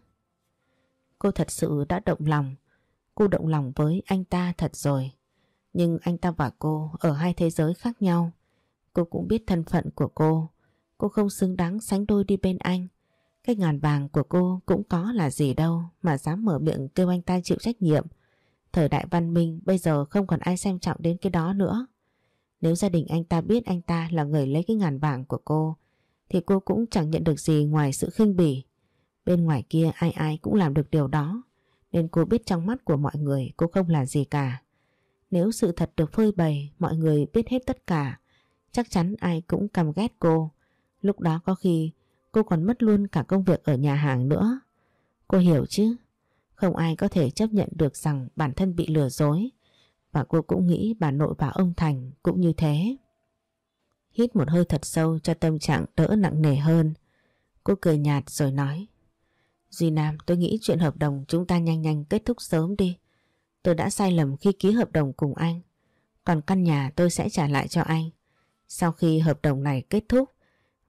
Cô thật sự đã động lòng. Cô động lòng với anh ta thật rồi. Nhưng anh ta và cô ở hai thế giới khác nhau. Cô cũng biết thân phận của cô. Cô không xứng đáng sánh đôi đi bên anh. Cái ngàn vàng của cô cũng có là gì đâu mà dám mở miệng kêu anh ta chịu trách nhiệm. Thời đại văn minh bây giờ không còn ai xem trọng đến cái đó nữa. Nếu gia đình anh ta biết anh ta là người lấy cái ngàn vàng của cô thì cô cũng chẳng nhận được gì ngoài sự khinh bỉ. Bên ngoài kia ai ai cũng làm được điều đó. Nên cô biết trong mắt của mọi người cô không là gì cả. Nếu sự thật được phơi bày, mọi người biết hết tất cả. Chắc chắn ai cũng căm ghét cô. Lúc đó có khi cô còn mất luôn cả công việc ở nhà hàng nữa. Cô hiểu chứ? Không ai có thể chấp nhận được rằng bản thân bị lừa dối. Và cô cũng nghĩ bà nội và ông Thành cũng như thế. Hít một hơi thật sâu cho tâm trạng đỡ nặng nề hơn. Cô cười nhạt rồi nói. Duy Nam tôi nghĩ chuyện hợp đồng chúng ta nhanh nhanh kết thúc sớm đi. Tôi đã sai lầm khi ký hợp đồng cùng anh. Còn căn nhà tôi sẽ trả lại cho anh. Sau khi hợp đồng này kết thúc,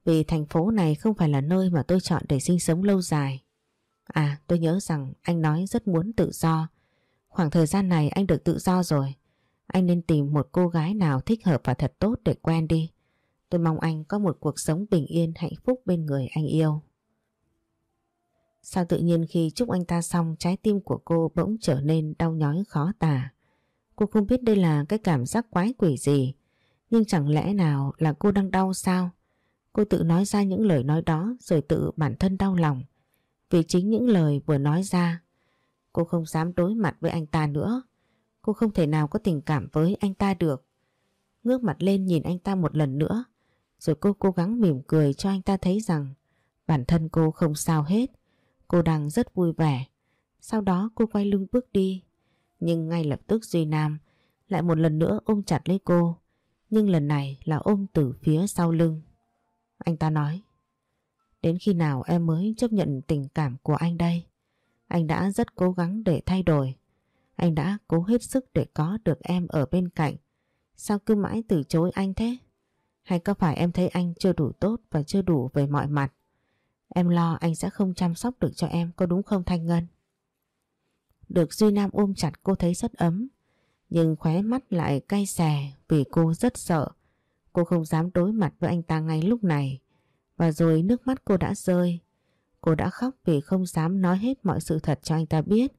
vì thành phố này không phải là nơi mà tôi chọn để sinh sống lâu dài. À tôi nhớ rằng anh nói rất muốn tự do. Khoảng thời gian này anh được tự do rồi. Anh nên tìm một cô gái nào thích hợp và thật tốt để quen đi. Tôi mong anh có một cuộc sống bình yên, hạnh phúc bên người anh yêu. Sao tự nhiên khi chúc anh ta xong, trái tim của cô bỗng trở nên đau nhói khó tả. Cô không biết đây là cái cảm giác quái quỷ gì. Nhưng chẳng lẽ nào là cô đang đau sao? Cô tự nói ra những lời nói đó rồi tự bản thân đau lòng. Vì chính những lời vừa nói ra, cô không dám đối mặt với anh ta nữa. Cô không thể nào có tình cảm với anh ta được. Ngước mặt lên nhìn anh ta một lần nữa, rồi cô cố gắng mỉm cười cho anh ta thấy rằng bản thân cô không sao hết. Cô đang rất vui vẻ. Sau đó cô quay lưng bước đi. Nhưng ngay lập tức Duy Nam lại một lần nữa ôm chặt lấy cô. Nhưng lần này là ôm từ phía sau lưng. Anh ta nói. Đến khi nào em mới chấp nhận tình cảm của anh đây? Anh đã rất cố gắng để thay đổi. Anh đã cố hết sức để có được em ở bên cạnh. Sao cứ mãi từ chối anh thế? Hay có phải em thấy anh chưa đủ tốt và chưa đủ về mọi mặt? Em lo anh sẽ không chăm sóc được cho em, có đúng không Thanh Ngân? Được Duy Nam ôm chặt, cô thấy rất ấm. Nhưng khóe mắt lại cay xè vì cô rất sợ. Cô cô không dám đối mặt với anh ta ngay lúc này. Và rồi nước mắt cô đã rơi. Cô đã khóc vì không dám nói hết mọi sự thật cho anh ta biết.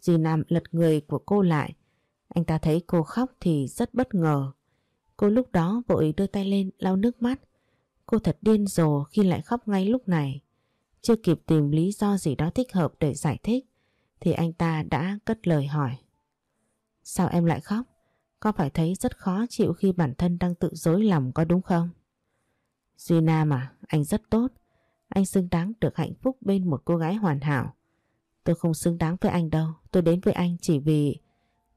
Duy Nam lật người của cô lại. Anh ta thấy cô khóc thì rất bất ngờ. Cô lúc đó vội đưa tay lên lau nước mắt. Cô thật điên rồ khi lại khóc ngay lúc này. Chưa kịp tìm lý do gì đó thích hợp để giải thích, thì anh ta đã cất lời hỏi. Sao em lại khóc? Có phải thấy rất khó chịu khi bản thân đang tự dối lòng có đúng không? Duy Nam à, anh rất tốt. Anh xứng đáng được hạnh phúc bên một cô gái hoàn hảo. Tôi không xứng đáng với anh đâu. Tôi đến với anh chỉ vì...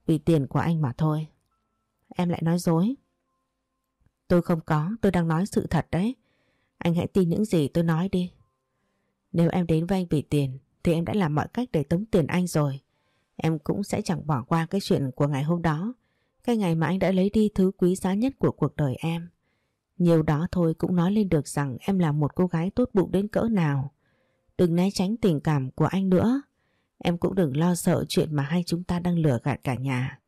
vì tiền của anh mà thôi. Em lại nói dối. Tôi không có, tôi đang nói sự thật đấy. Anh hãy tin những gì tôi nói đi. Nếu em đến với anh vì tiền thì em đã làm mọi cách để tống tiền anh rồi. Em cũng sẽ chẳng bỏ qua cái chuyện của ngày hôm đó. Cái ngày mà anh đã lấy đi thứ quý giá nhất của cuộc đời em. Nhiều đó thôi cũng nói lên được rằng em là một cô gái tốt bụng đến cỡ nào. Đừng né tránh tình cảm của anh nữa. Em cũng đừng lo sợ chuyện mà hai chúng ta đang lừa gạt cả nhà.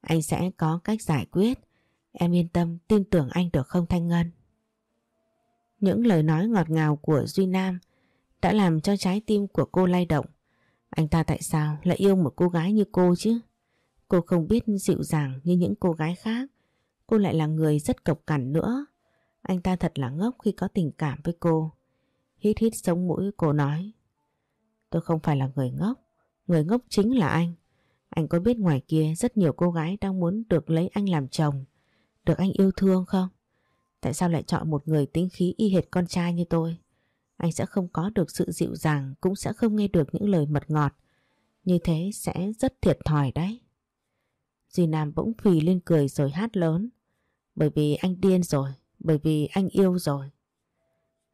Anh sẽ có cách giải quyết. Em yên tâm, tin tưởng anh được không, Thanh Ngân? Những lời nói ngọt ngào của Duy Nam đã làm cho trái tim của cô lay động. Anh ta tại sao lại yêu một cô gái như cô chứ? Cô không biết dịu dàng như những cô gái khác. Cô lại là người rất cộc cằn nữa. Anh ta thật là ngốc khi có tình cảm với cô. Hít hít sống mũi, cô nói. Tôi không phải là người ngốc. Người ngốc chính là anh. Anh có biết ngoài kia rất nhiều cô gái đang muốn được lấy anh làm chồng. Được anh yêu thương không? Tại sao lại chọn một người tính khí y hệt con trai như tôi? Anh sẽ không có được sự dịu dàng, cũng sẽ không nghe được những lời mật ngọt. Như thế sẽ rất thiệt thòi đấy. Duy Nam bỗng phì lên cười rồi hát lớn. Bởi vì anh điên rồi, bởi vì anh yêu rồi.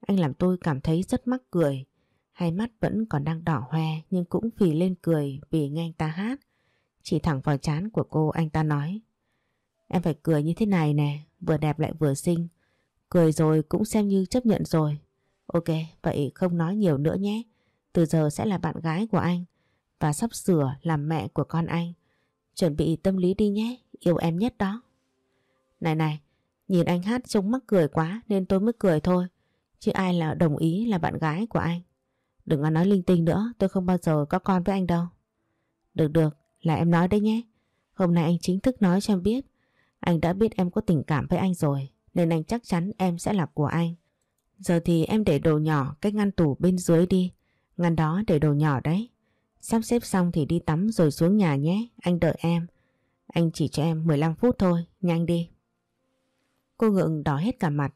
Anh làm tôi cảm thấy rất mắc cười. Hai mắt vẫn còn đang đỏ hoe nhưng cũng phì lên cười vì nghe anh ta hát. Chỉ thẳng vào chán của cô anh ta nói. Em phải cười như thế này nè, vừa đẹp lại vừa xinh. Cười rồi cũng xem như chấp nhận rồi. Ok, vậy không nói nhiều nữa nhé. Từ giờ sẽ là bạn gái của anh và sắp sửa làm mẹ của con anh. Chuẩn bị tâm lý đi nhé, yêu em nhất đó. Này này, nhìn anh hát trông mắc cười quá nên tôi mới cười thôi. Chứ ai là đồng ý là bạn gái của anh. Đừng có nói linh tinh nữa, tôi không bao giờ có con với anh đâu. Được được, là em nói đấy nhé. Hôm nay anh chính thức nói cho em biết. Anh đã biết em có tình cảm với anh rồi, nên anh chắc chắn em sẽ là của anh. Giờ thì em để đồ nhỏ cách ngăn tủ bên dưới đi. Ngăn đó để đồ nhỏ đấy. Sắp xếp xong thì đi tắm rồi xuống nhà nhé, anh đợi em. Anh chỉ cho em 15 phút thôi, nhanh đi. Cô ngượng đỏ hết cả mặt.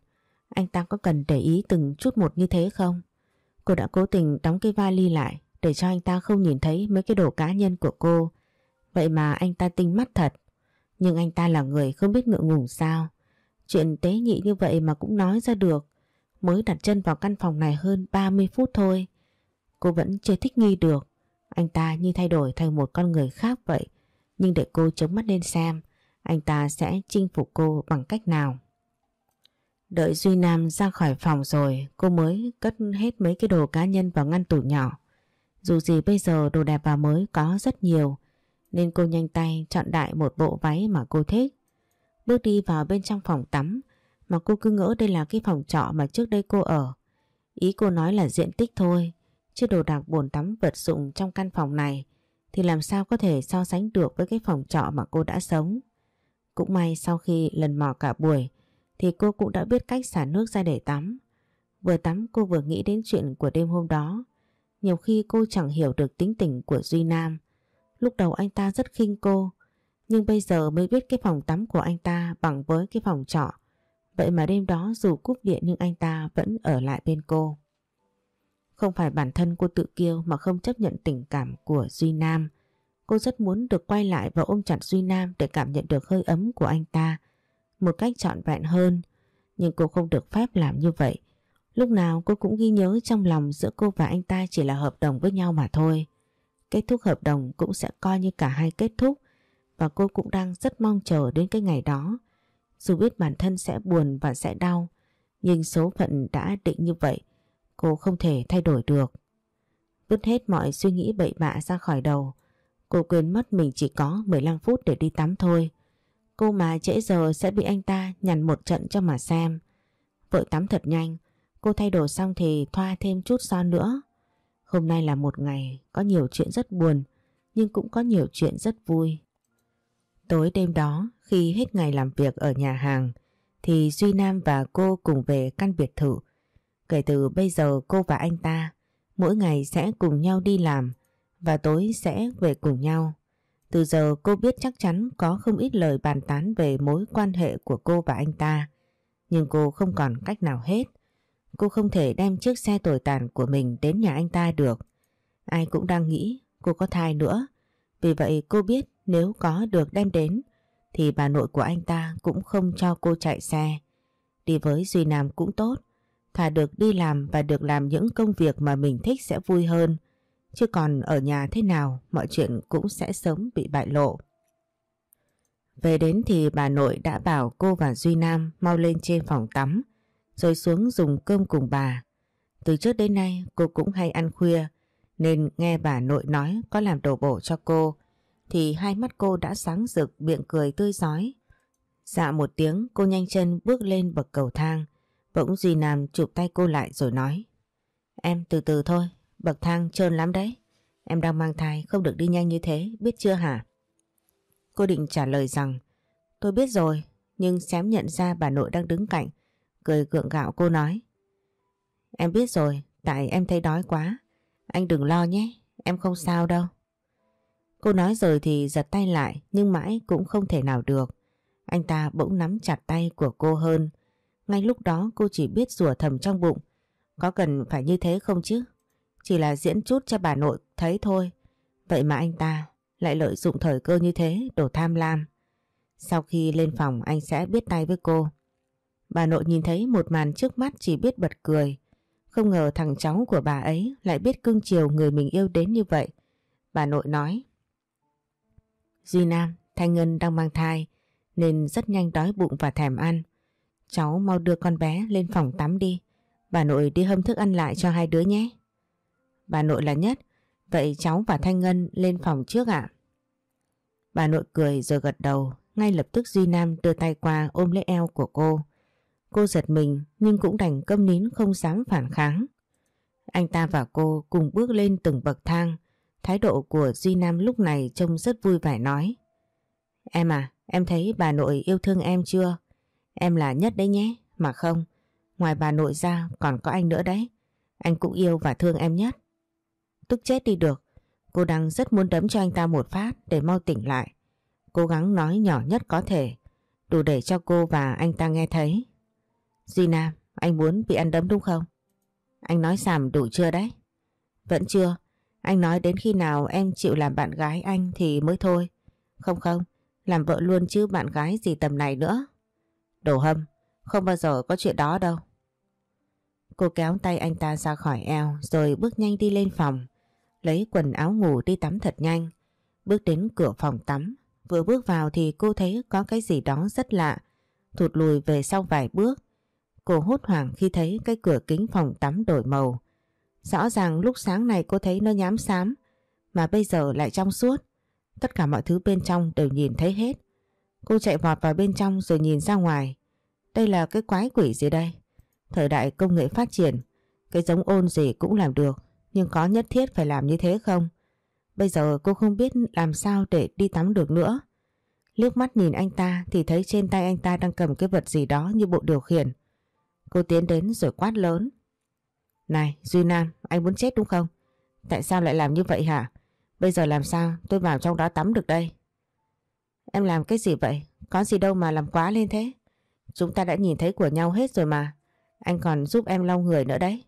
Anh ta có cần để ý từng chút một như thế không? Cô đã cố tình đóng cái vali lại để cho anh ta không nhìn thấy mấy cái đồ cá nhân của cô. Vậy mà anh ta tinh mắt thật. Nhưng anh ta là người không biết ngượng ngùng sao. Chuyện tế nhị như vậy mà cũng nói ra được. Mới đặt chân vào căn phòng này hơn 30 phút thôi. Cô vẫn chưa thích nghi được. Anh ta như thay đổi thành một con người khác vậy. Nhưng để cô chống mắt lên xem, anh ta sẽ chinh phục cô bằng cách nào. Đợi Duy Nam ra khỏi phòng rồi, cô mới cất hết mấy cái đồ cá nhân vào ngăn tủ nhỏ. Dù gì bây giờ đồ đẹp và mới có rất nhiều, nên cô nhanh tay chọn đại một bộ váy mà cô thích. Bước đi vào bên trong phòng tắm, mà cô cứ ngỡ đây là cái phòng trọ mà trước đây cô ở. Ý cô nói là diện tích thôi chứ đồ đạc bồn tắm vật dụng trong căn phòng này thì làm sao có thể so sánh được với cái phòng trọ mà cô đã sống. Cũng may sau khi lần mò cả buổi thì cô cũng đã biết cách xả nước ra để tắm. Vừa tắm cô vừa nghĩ đến chuyện của đêm hôm đó. Nhiều khi cô chẳng hiểu được tính tình của Duy Nam. Lúc đầu anh ta rất khinh cô, nhưng bây giờ mới biết cái phòng tắm của anh ta bằng với cái phòng trọ. Vậy mà đêm đó dù cúp điện nhưng anh ta vẫn ở lại bên cô. Không phải bản thân cô tự kiêu mà không chấp nhận tình cảm của Duy Nam. Cô rất muốn được quay lại và ôm chặt Duy Nam để cảm nhận được hơi ấm của anh ta một cách trọn vẹn hơn. Nhưng cô không được phép làm như vậy. Lúc nào cô cũng ghi nhớ trong lòng giữa cô và anh ta chỉ là hợp đồng với nhau mà thôi. Kết thúc hợp đồng cũng sẽ coi như cả hai kết thúc và cô cũng đang rất mong chờ đến cái ngày đó. Dù biết bản thân sẽ buồn và sẽ đau, nhưng số phận đã định như vậy, cô không thể thay đổi được. Vứt hết mọi suy nghĩ bậy bạ ra khỏi đầu, cô quên mất mình chỉ có 15 phút để đi tắm thôi. Cô mà trễ giờ sẽ bị anh ta nhằn một trận cho mà xem. Vội tắm thật nhanh, cô thay đồ xong thì thoa thêm chút son nữa. Hôm nay là một ngày có nhiều chuyện rất buồn, nhưng cũng có nhiều chuyện rất vui. Tối đêm đó, khi hết ngày làm việc ở nhà hàng, thì Duy Nam và cô cùng về căn biệt thự. Kể từ bây giờ cô và anh ta, mỗi ngày sẽ cùng nhau đi làm và tối sẽ về cùng nhau. Từ giờ cô biết chắc chắn có không ít lời bàn tán về mối quan hệ của cô và anh ta. Nhưng cô không còn cách nào hết. Cô không thể đem chiếc xe tồi tàn của mình đến nhà anh ta được. Ai cũng đang nghĩ cô có thai nữa. Vì vậy cô biết nếu có được đem đến, thì bà nội của anh ta cũng không cho cô chạy xe. Đi với Duy Nam cũng tốt. Thà được đi làm và được làm những công việc mà mình thích sẽ vui hơn. Chứ còn ở nhà thế nào, mọi chuyện cũng sẽ sớm bị bại lộ. Về đến thì bà nội đã bảo cô và Duy Nam mau lên trên phòng tắm, rồi xuống dùng cơm cùng bà. Từ trước đến nay, cô cũng hay ăn khuya, nên nghe bà nội nói có làm đồ bổ cho cô, thì hai mắt cô đã sáng rực, miệng cười tươi giói. Dạ một tiếng, cô nhanh chân bước lên bậc cầu thang bỗng Duy Nam chụp tay cô lại rồi nói Em từ từ thôi Bậc thang trơn lắm đấy. Em đang mang thai không được đi nhanh như thế, biết chưa hả? Cô định trả lời rằng Tôi biết rồi, nhưng xém nhận ra bà nội đang đứng cạnh. Cười gượng gạo cô nói Em biết rồi, tại em thấy đói quá. Anh đừng lo nhé, em không sao đâu. Cô nói rồi thì giật tay lại nhưng mãi cũng không thể nào được. Anh ta bỗng nắm chặt tay của cô hơn. Ngay lúc đó cô chỉ biết rủa thầm trong bụng. Có cần phải như thế không chứ? Chỉ là diễn chút cho bà nội thấy thôi. Vậy mà anh ta lại lợi dụng thời cơ như thế đổ tham lam. Sau khi lên phòng anh sẽ biết tay với cô. Bà nội nhìn thấy một màn trước mắt chỉ biết bật cười. Không ngờ thằng cháu của bà ấy lại biết cưng chiều người mình yêu đến như vậy. Bà nội nói. Duy Nam, Thanh Ngân đang mang thai nên rất nhanh đói bụng và thèm ăn. Cháu mau đưa con bé lên phòng tắm đi. Bà nội đi hâm thức ăn lại cho hai đứa nhé. Bà nội là nhất, vậy cháu và Thanh Ngân lên phòng trước ạ. Bà nội cười rồi gật đầu, ngay lập tức Duy Nam đưa tay qua ôm lấy eo của cô. Cô giật mình nhưng cũng đành câm nín không dám phản kháng. Anh ta và cô cùng bước lên từng bậc thang. Thái độ của Duy Nam lúc này trông rất vui vẻ nói. Em à, em thấy bà nội yêu thương em chưa? Em là nhất đấy nhé, mà không. Ngoài bà nội ra còn có anh nữa đấy. Anh cũng yêu và thương em nhất. tức chết đi được. Cô đang rất muốn đấm cho anh ta một phát để mau tỉnh lại. Cố gắng nói nhỏ nhất có thể, đủ để cho cô và anh ta nghe thấy. Duy Nam, anh muốn bị ăn đấm đúng không? Anh nói xàm đủ chưa đấy? Vẫn chưa. Anh nói đến khi nào em chịu làm bạn gái anh thì mới thôi. Không không, làm vợ luôn chứ bạn gái gì tầm này nữa. Đồ hâm, không bao giờ có chuyện đó đâu. Cô kéo tay anh ta ra khỏi eo rồi bước nhanh đi lên phòng. Lấy quần áo ngủ đi tắm thật nhanh. Bước đến cửa phòng tắm. Vừa bước vào thì cô thấy có cái gì đó rất lạ. Thụt lùi về sau vài bước. Cô hốt hoảng khi thấy cái cửa kính phòng tắm đổi màu. Rõ ràng lúc sáng này cô thấy nó nhám xám. Mà bây giờ lại trong suốt. Tất cả mọi thứ bên trong đều nhìn thấy hết. Cô chạy vọt vào bên trong rồi nhìn ra ngoài. Đây là cái quái quỷ gì đây? Thời đại công nghệ phát triển, cái giống ôn gì cũng làm được, nhưng có nhất thiết phải làm như thế không? Bây giờ cô không biết làm sao để đi tắm được nữa. Liếc mắt nhìn anh ta thì thấy trên tay anh ta đang cầm cái vật gì đó như bộ điều khiển. Cô tiến đến rồi quát lớn. Này Duy Nam, anh muốn chết đúng không? Tại sao lại làm như vậy hả? Bây giờ làm sao tôi vào trong đó tắm được đây? Em làm cái gì vậy? Có gì đâu mà làm quá lên thế? Chúng ta đã nhìn thấy của nhau hết rồi mà. Anh còn giúp em lau người nữa đấy.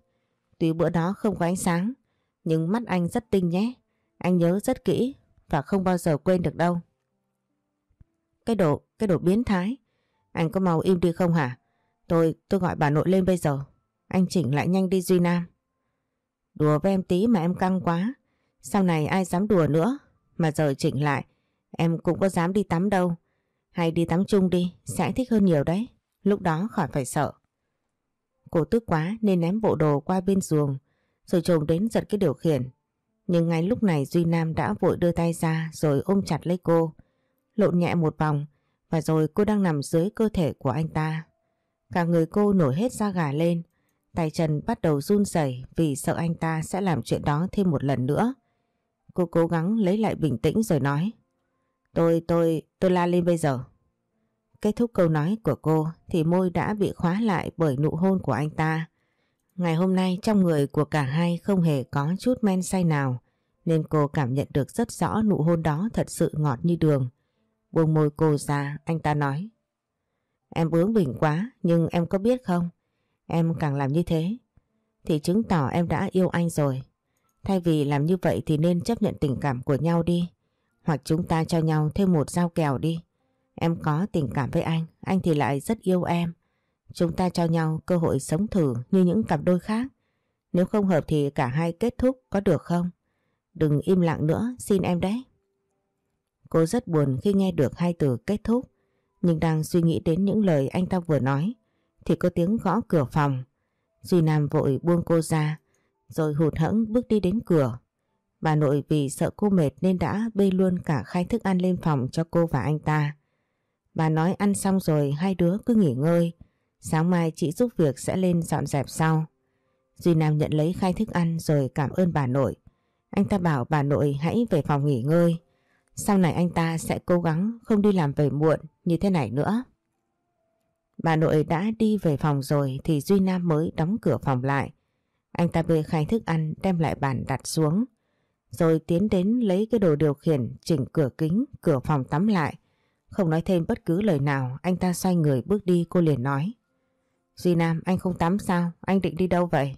Tuy bữa đó không có ánh sáng, nhưng mắt anh rất tinh nhé. Anh nhớ rất kỹ và không bao giờ quên được đâu. Cái độ, cái độ biến thái. Anh có mau im đi không hả? Tôi, tôi gọi bà nội lên bây giờ. Anh chỉnh lại nhanh đi Duy Nam. Đùa với em tí mà em căng quá. Sau này ai dám đùa nữa. Mà giờ chỉnh lại, em cũng có dám đi tắm đâu. Hay đi tắm chung đi, sẽ thích hơn nhiều đấy. Lúc đó khỏi phải sợ. Cô tức quá nên ném bộ đồ qua bên giường rồi chồng đến giật cái điều khiển. Nhưng ngay lúc này Duy Nam đã vội đưa tay ra rồi ôm chặt lấy cô. Lộn nhẹ một vòng và rồi cô đang nằm dưới cơ thể của anh ta. Cả người cô nổi hết da gà lên. Tay chân bắt đầu run rẩy vì sợ anh ta sẽ làm chuyện đó thêm một lần nữa. Cô cố gắng lấy lại bình tĩnh rồi nói. Tôi, tôi, tôi la lên bây giờ. Kết thúc câu nói của cô thì môi đã bị khóa lại bởi nụ hôn của anh ta. Ngày hôm nay trong người của cả hai không hề có chút men say nào nên cô cảm nhận được rất rõ nụ hôn đó thật sự ngọt như đường. Buông môi cô ra, anh ta nói. Em bướng bỉnh quá nhưng em có biết không? Em càng làm như thế thì chứng tỏ em đã yêu anh rồi. Thay vì làm như vậy thì nên chấp nhận tình cảm của nhau đi. Hoặc chúng ta cho nhau thêm một dao kèo đi. Em có tình cảm với anh, anh thì lại rất yêu em. Chúng ta cho nhau cơ hội sống thử như những cặp đôi khác. Nếu không hợp thì cả hai kết thúc có được không? Đừng im lặng nữa, xin em đấy. Cô rất buồn khi nghe được hai từ kết thúc, nhưng đang suy nghĩ đến những lời anh ta vừa nói, thì có tiếng gõ cửa phòng. Duy Nam vội buông cô ra, rồi hụt hẫng bước đi đến cửa. Bà nội vì sợ cô mệt nên đã bê luôn cả khai thức ăn lên phòng cho cô và anh ta. Bà nói ăn xong rồi, hai đứa cứ nghỉ ngơi. Sáng mai chị giúp việc sẽ lên dọn dẹp sau. Duy Nam nhận lấy khai thức ăn rồi cảm ơn bà nội. Anh ta bảo bà nội hãy về phòng nghỉ ngơi. Sau này anh ta sẽ cố gắng không đi làm về muộn như thế này nữa. Bà nội đã đi về phòng rồi thì Duy Nam mới đóng cửa phòng lại. Anh ta bê khai thức ăn đem lại bàn đặt xuống. Rồi tiến đến lấy cái đồ điều khiển chỉnh cửa kính, cửa phòng tắm lại. Không nói thêm bất cứ lời nào, anh ta xoay người bước đi cô liền nói. Duy Nam, anh không tắm sao? Anh định đi đâu vậy?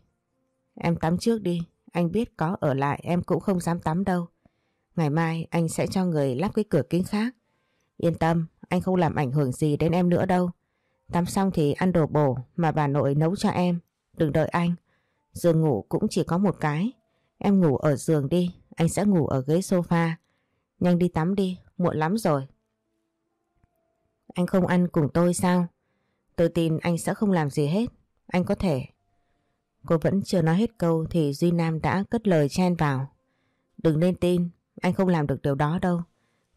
Em tắm trước đi, anh biết có ở lại em cũng không dám tắm đâu. Ngày mai anh sẽ cho người lắp cái cửa kính khác. Yên tâm, anh không làm ảnh hưởng gì đến em nữa đâu. Tắm xong thì ăn đồ bổ mà bà nội nấu cho em. Đừng đợi anh. Giường ngủ cũng chỉ có một cái. Em ngủ ở giường đi, anh sẽ ngủ ở ghế sofa. Nhanh đi tắm đi, muộn lắm rồi. Anh không ăn cùng tôi sao? Tôi tin anh sẽ không làm gì hết. Anh có thể. Cô vẫn chưa nói hết câu thì Duy Nam đã cất lời chen vào. Đừng nên tin, anh không làm được điều đó đâu.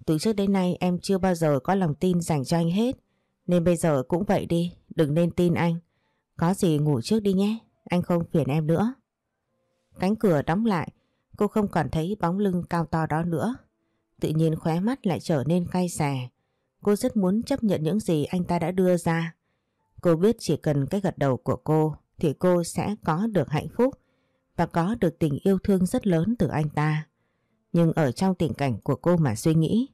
Từ trước đến nay em chưa bao giờ có lòng tin dành cho anh hết. Nên bây giờ cũng vậy đi, đừng nên tin anh. Có gì ngủ trước đi nhé, anh không phiền em nữa. Cánh cửa đóng lại, cô không còn thấy bóng lưng cao to đó nữa. Tự nhiên khóe mắt lại trở nên cay xè. Cô rất muốn chấp nhận những gì anh ta đã đưa ra. Cô biết chỉ cần cái gật đầu của cô thì cô sẽ có được hạnh phúc và có được tình yêu thương rất lớn từ anh ta. Nhưng ở trong tình cảnh của cô mà suy nghĩ,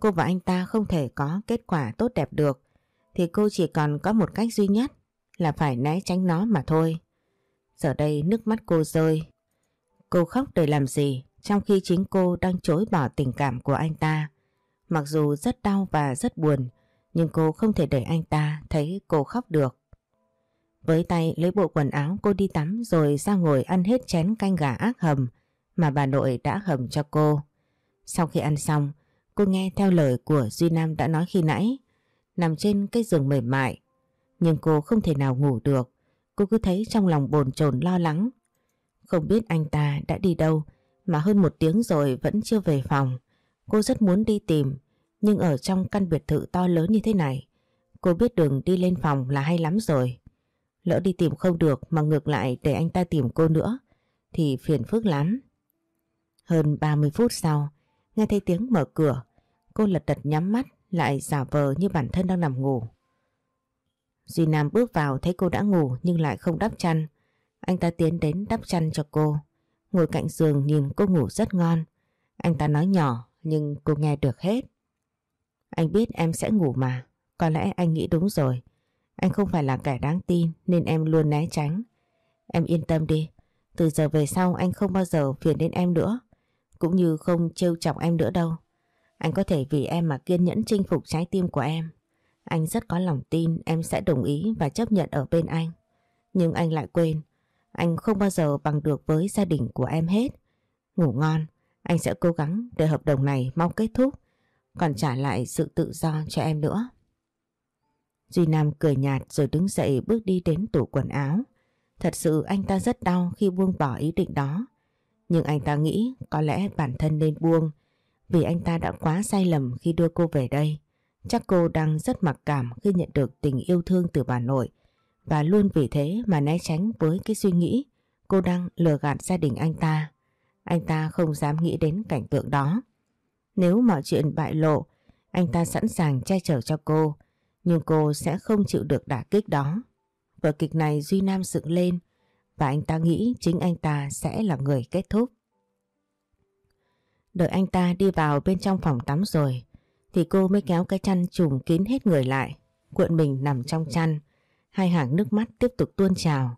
cô và anh ta không thể có kết quả tốt đẹp được, thì cô chỉ còn có một cách duy nhất là phải né tránh nó mà thôi. Giờ đây nước mắt cô rơi. Cô khóc để làm gì trong khi chính cô đang chối bỏ tình cảm của anh ta. Mặc dù rất đau và rất buồn, nhưng cô không thể để anh ta thấy cô khóc được. Với tay lấy bộ quần áo cô đi tắm rồi ra ngồi ăn hết chén canh gà ác hầm mà bà nội đã hầm cho cô. Sau khi ăn xong, cô nghe theo lời của Duy Nam đã nói khi nãy, nằm trên cái giường mềm mại. Nhưng cô không thể nào ngủ được, cô cứ thấy trong lòng bồn chồn lo lắng. Không biết anh ta đã đi đâu mà hơn một tiếng rồi vẫn chưa về phòng. Cô rất muốn đi tìm, nhưng ở trong căn biệt thự to lớn như thế này, cô biết đường đi lên phòng là hay lắm rồi. Lỡ đi tìm không được mà ngược lại để anh ta tìm cô nữa, thì phiền phức lắm. Hơn 30 phút sau, nghe thấy tiếng mở cửa, cô lật đật nhắm mắt lại giả vờ như bản thân đang nằm ngủ. Duy Nam bước vào thấy cô đã ngủ nhưng lại không đắp chăn. Anh ta tiến đến đắp chăn cho cô. Ngồi cạnh giường nhìn cô ngủ rất ngon. Anh ta nói nhỏ, nhưng cô nghe được hết. Anh biết em sẽ ngủ mà. Có lẽ anh nghĩ đúng rồi. Anh không phải là kẻ đáng tin, nên em luôn né tránh. Em yên tâm đi. Từ giờ về sau, anh không bao giờ phiền đến em nữa. Cũng như không trêu chọc em nữa đâu. Anh có thể vì em mà kiên nhẫn chinh phục trái tim của em. Anh rất có lòng tin em sẽ đồng ý và chấp nhận ở bên anh. Nhưng anh lại quên. Anh không bao giờ bằng được với gia đình của em hết. Ngủ ngon. Anh sẽ cố gắng để hợp đồng này mau kết thúc. Còn trả lại sự tự do cho em nữa. Duy Nam cười nhạt rồi đứng dậy bước đi đến tủ quần áo. Thật sự anh ta rất đau khi buông bỏ ý định đó. Nhưng anh ta nghĩ có lẽ bản thân nên buông, vì anh ta đã quá sai lầm khi đưa cô về đây. Chắc cô đang rất mặc cảm khi nhận được tình yêu thương từ bà nội và luôn vì thế mà né tránh với cái suy nghĩ cô đang lừa gạt gia đình anh ta. Anh ta không dám nghĩ đến cảnh tượng đó. Nếu mọi chuyện bại lộ, anh ta sẵn sàng che chở cho cô, nhưng cô sẽ không chịu được đả kích đó. Vở kịch này Duy Nam dựng lên và anh ta nghĩ chính anh ta sẽ là người kết thúc. Đợi anh ta đi vào bên trong phòng tắm rồi thì cô mới kéo cái chăn trùm kín hết người lại, cuộn mình nằm trong chăn. Hai hàng nước mắt tiếp tục tuôn trào.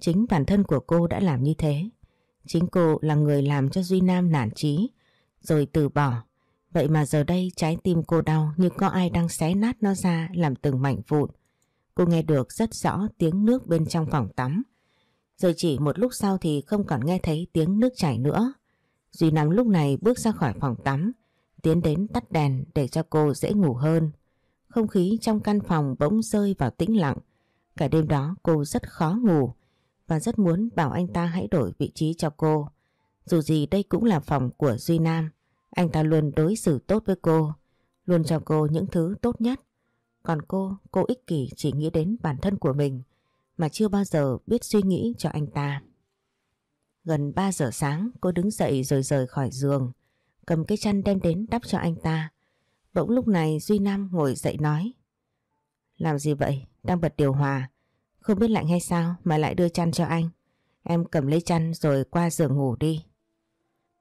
Chính bản thân của cô đã làm như thế. Chính cô là người làm cho Duy Nam nản chí, rồi từ bỏ. Vậy mà giờ đây trái tim cô đau như có ai đang xé nát nó ra làm từng mảnh vụn. Cô nghe được rất rõ tiếng nước bên trong phòng tắm. Rồi chỉ một lúc sau thì không còn nghe thấy tiếng nước chảy nữa. Duy Nam lúc này bước ra khỏi phòng tắm, tiến đến tắt đèn để cho cô dễ ngủ hơn. Không khí trong căn phòng bỗng rơi vào tĩnh lặng. Cả đêm đó cô rất khó ngủ và rất muốn bảo anh ta hãy đổi vị trí cho cô. Dù gì đây cũng là phòng của Duy Nam, anh ta luôn đối xử tốt với cô, luôn cho cô những thứ tốt nhất. Còn cô, cô ích kỷ chỉ nghĩ đến bản thân của mình mà chưa bao giờ biết suy nghĩ cho anh ta. Gần 3 giờ sáng cô đứng dậy rồi rời khỏi giường, cầm cái chăn đem đến đắp cho anh ta. Bỗng lúc này Duy Nam ngồi dậy nói Làm gì vậy? Đang bật điều hòa. Không biết lạnh hay sao mà lại đưa chăn cho anh. Em cầm lấy chăn rồi qua giường ngủ đi.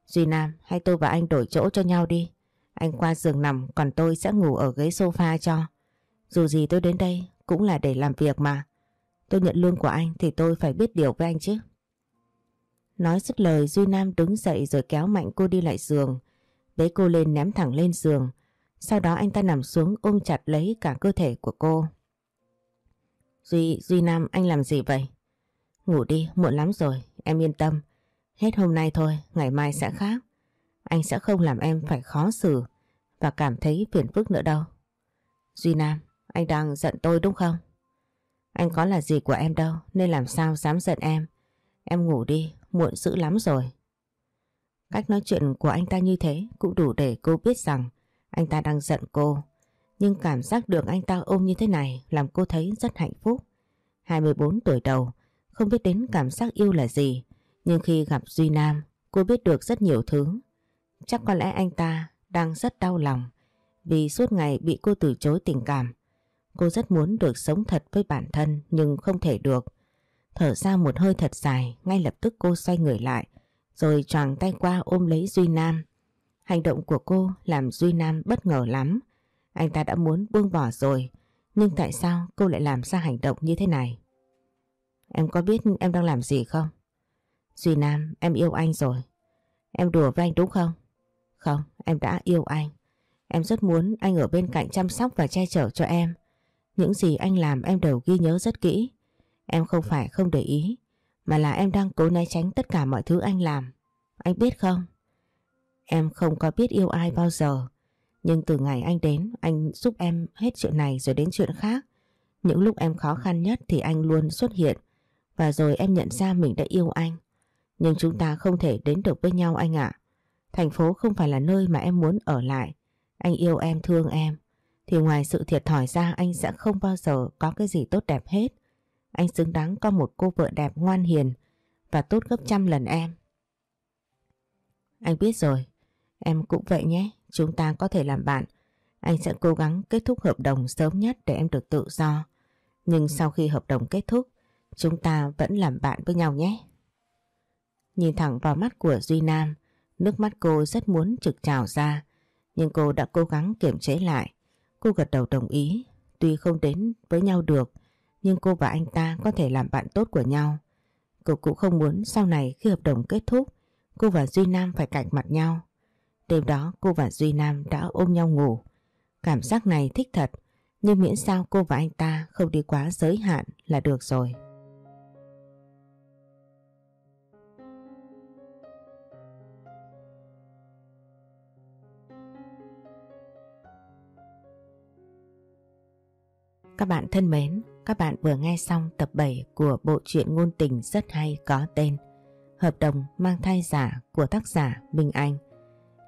Duy Nam, hay tôi và anh đổi chỗ cho nhau đi. Anh qua giường nằm còn tôi sẽ ngủ ở ghế sofa cho. Dù gì tôi đến đây cũng là để làm việc mà. Tôi nhận lương của anh thì tôi phải biết điều với anh chứ. Nói dứt lời Duy Nam đứng dậy rồi kéo mạnh cô đi lại giường. Bế cô lên ném thẳng lên giường. Sau đó anh ta nằm xuống ôm chặt lấy cả cơ thể của cô. Duy, Duy Nam anh làm gì vậy? Ngủ đi, muộn lắm rồi, em yên tâm. Hết hôm nay thôi, ngày mai sẽ khác. Anh sẽ không làm em phải khó xử và cảm thấy phiền phức nữa đâu. Duy Nam, anh đang giận tôi đúng không? Anh có là gì của em đâu nên làm sao dám giận em. Em ngủ đi, muộn dữ lắm rồi. Cách nói chuyện của anh ta như thế cũng đủ để cô biết rằng anh ta đang giận cô. Nhưng cảm giác được anh ta ôm như thế này làm cô thấy rất hạnh phúc. 24 tuổi đầu, không biết đến cảm giác yêu là gì. Nhưng khi gặp Duy Nam, cô biết được rất nhiều thứ. Chắc có lẽ anh ta đang rất đau lòng vì suốt ngày bị cô từ chối tình cảm. Cô rất muốn được sống thật với bản thân nhưng không thể được. Thở ra một hơi thật dài, ngay lập tức cô xoay người lại, rồi choàng tay qua ôm lấy Duy Nam. Hành động của cô làm Duy Nam bất ngờ lắm. Anh ta đã muốn buông bỏ rồi, nhưng tại sao cô lại làm ra hành động như thế này? Em có biết em đang làm gì không? Duy Nam, em yêu anh rồi. Em đùa với anh đúng không? Không, em đã yêu anh. Em rất muốn anh ở bên cạnh chăm sóc và che chở cho em. Những gì anh làm em đều ghi nhớ rất kỹ. Em không phải không để ý, mà là em đang cố né tránh tất cả mọi thứ anh làm. Anh biết không? Em không có biết yêu ai bao giờ. Nhưng từ ngày anh đến, anh giúp em hết chuyện này rồi đến chuyện khác. Những lúc em khó khăn nhất thì anh luôn xuất hiện. Và rồi em nhận ra mình đã yêu anh. Nhưng chúng ta không thể đến được với nhau anh ạ. Thành phố không phải là nơi mà em muốn ở lại. Anh yêu em, thương em. Thì ngoài sự thiệt thòi ra anh sẽ không bao giờ có cái gì tốt đẹp hết. Anh xứng đáng có một cô vợ đẹp ngoan hiền và tốt gấp trăm lần em. Anh biết rồi, em cũng vậy nhé, chúng ta có thể làm bạn. Anh sẽ cố gắng kết thúc hợp đồng sớm nhất để em được tự do. Nhưng sau khi hợp đồng kết thúc, chúng ta vẫn làm bạn với nhau nhé. Nhìn thẳng vào mắt của Duy Nam, nước mắt cô rất muốn trực trào ra, nhưng cô đã cố gắng kiềm chế lại. Cô gật đầu đồng ý, tuy không đến với nhau được, nhưng cô và anh ta có thể làm bạn tốt của nhau. Cô cũng không muốn sau này khi hợp đồng kết thúc, cô và Duy Nam phải cạnh mặt nhau. Đêm đó cô và Duy Nam đã ôm nhau ngủ. Cảm giác này thích thật, nhưng miễn sao cô và anh ta không đi quá giới hạn là được rồi. Các bạn thân mến, các bạn vừa nghe xong tập 7 của bộ truyện ngôn tình rất hay có tên Hợp đồng mang thai giả của tác giả Minh Anh.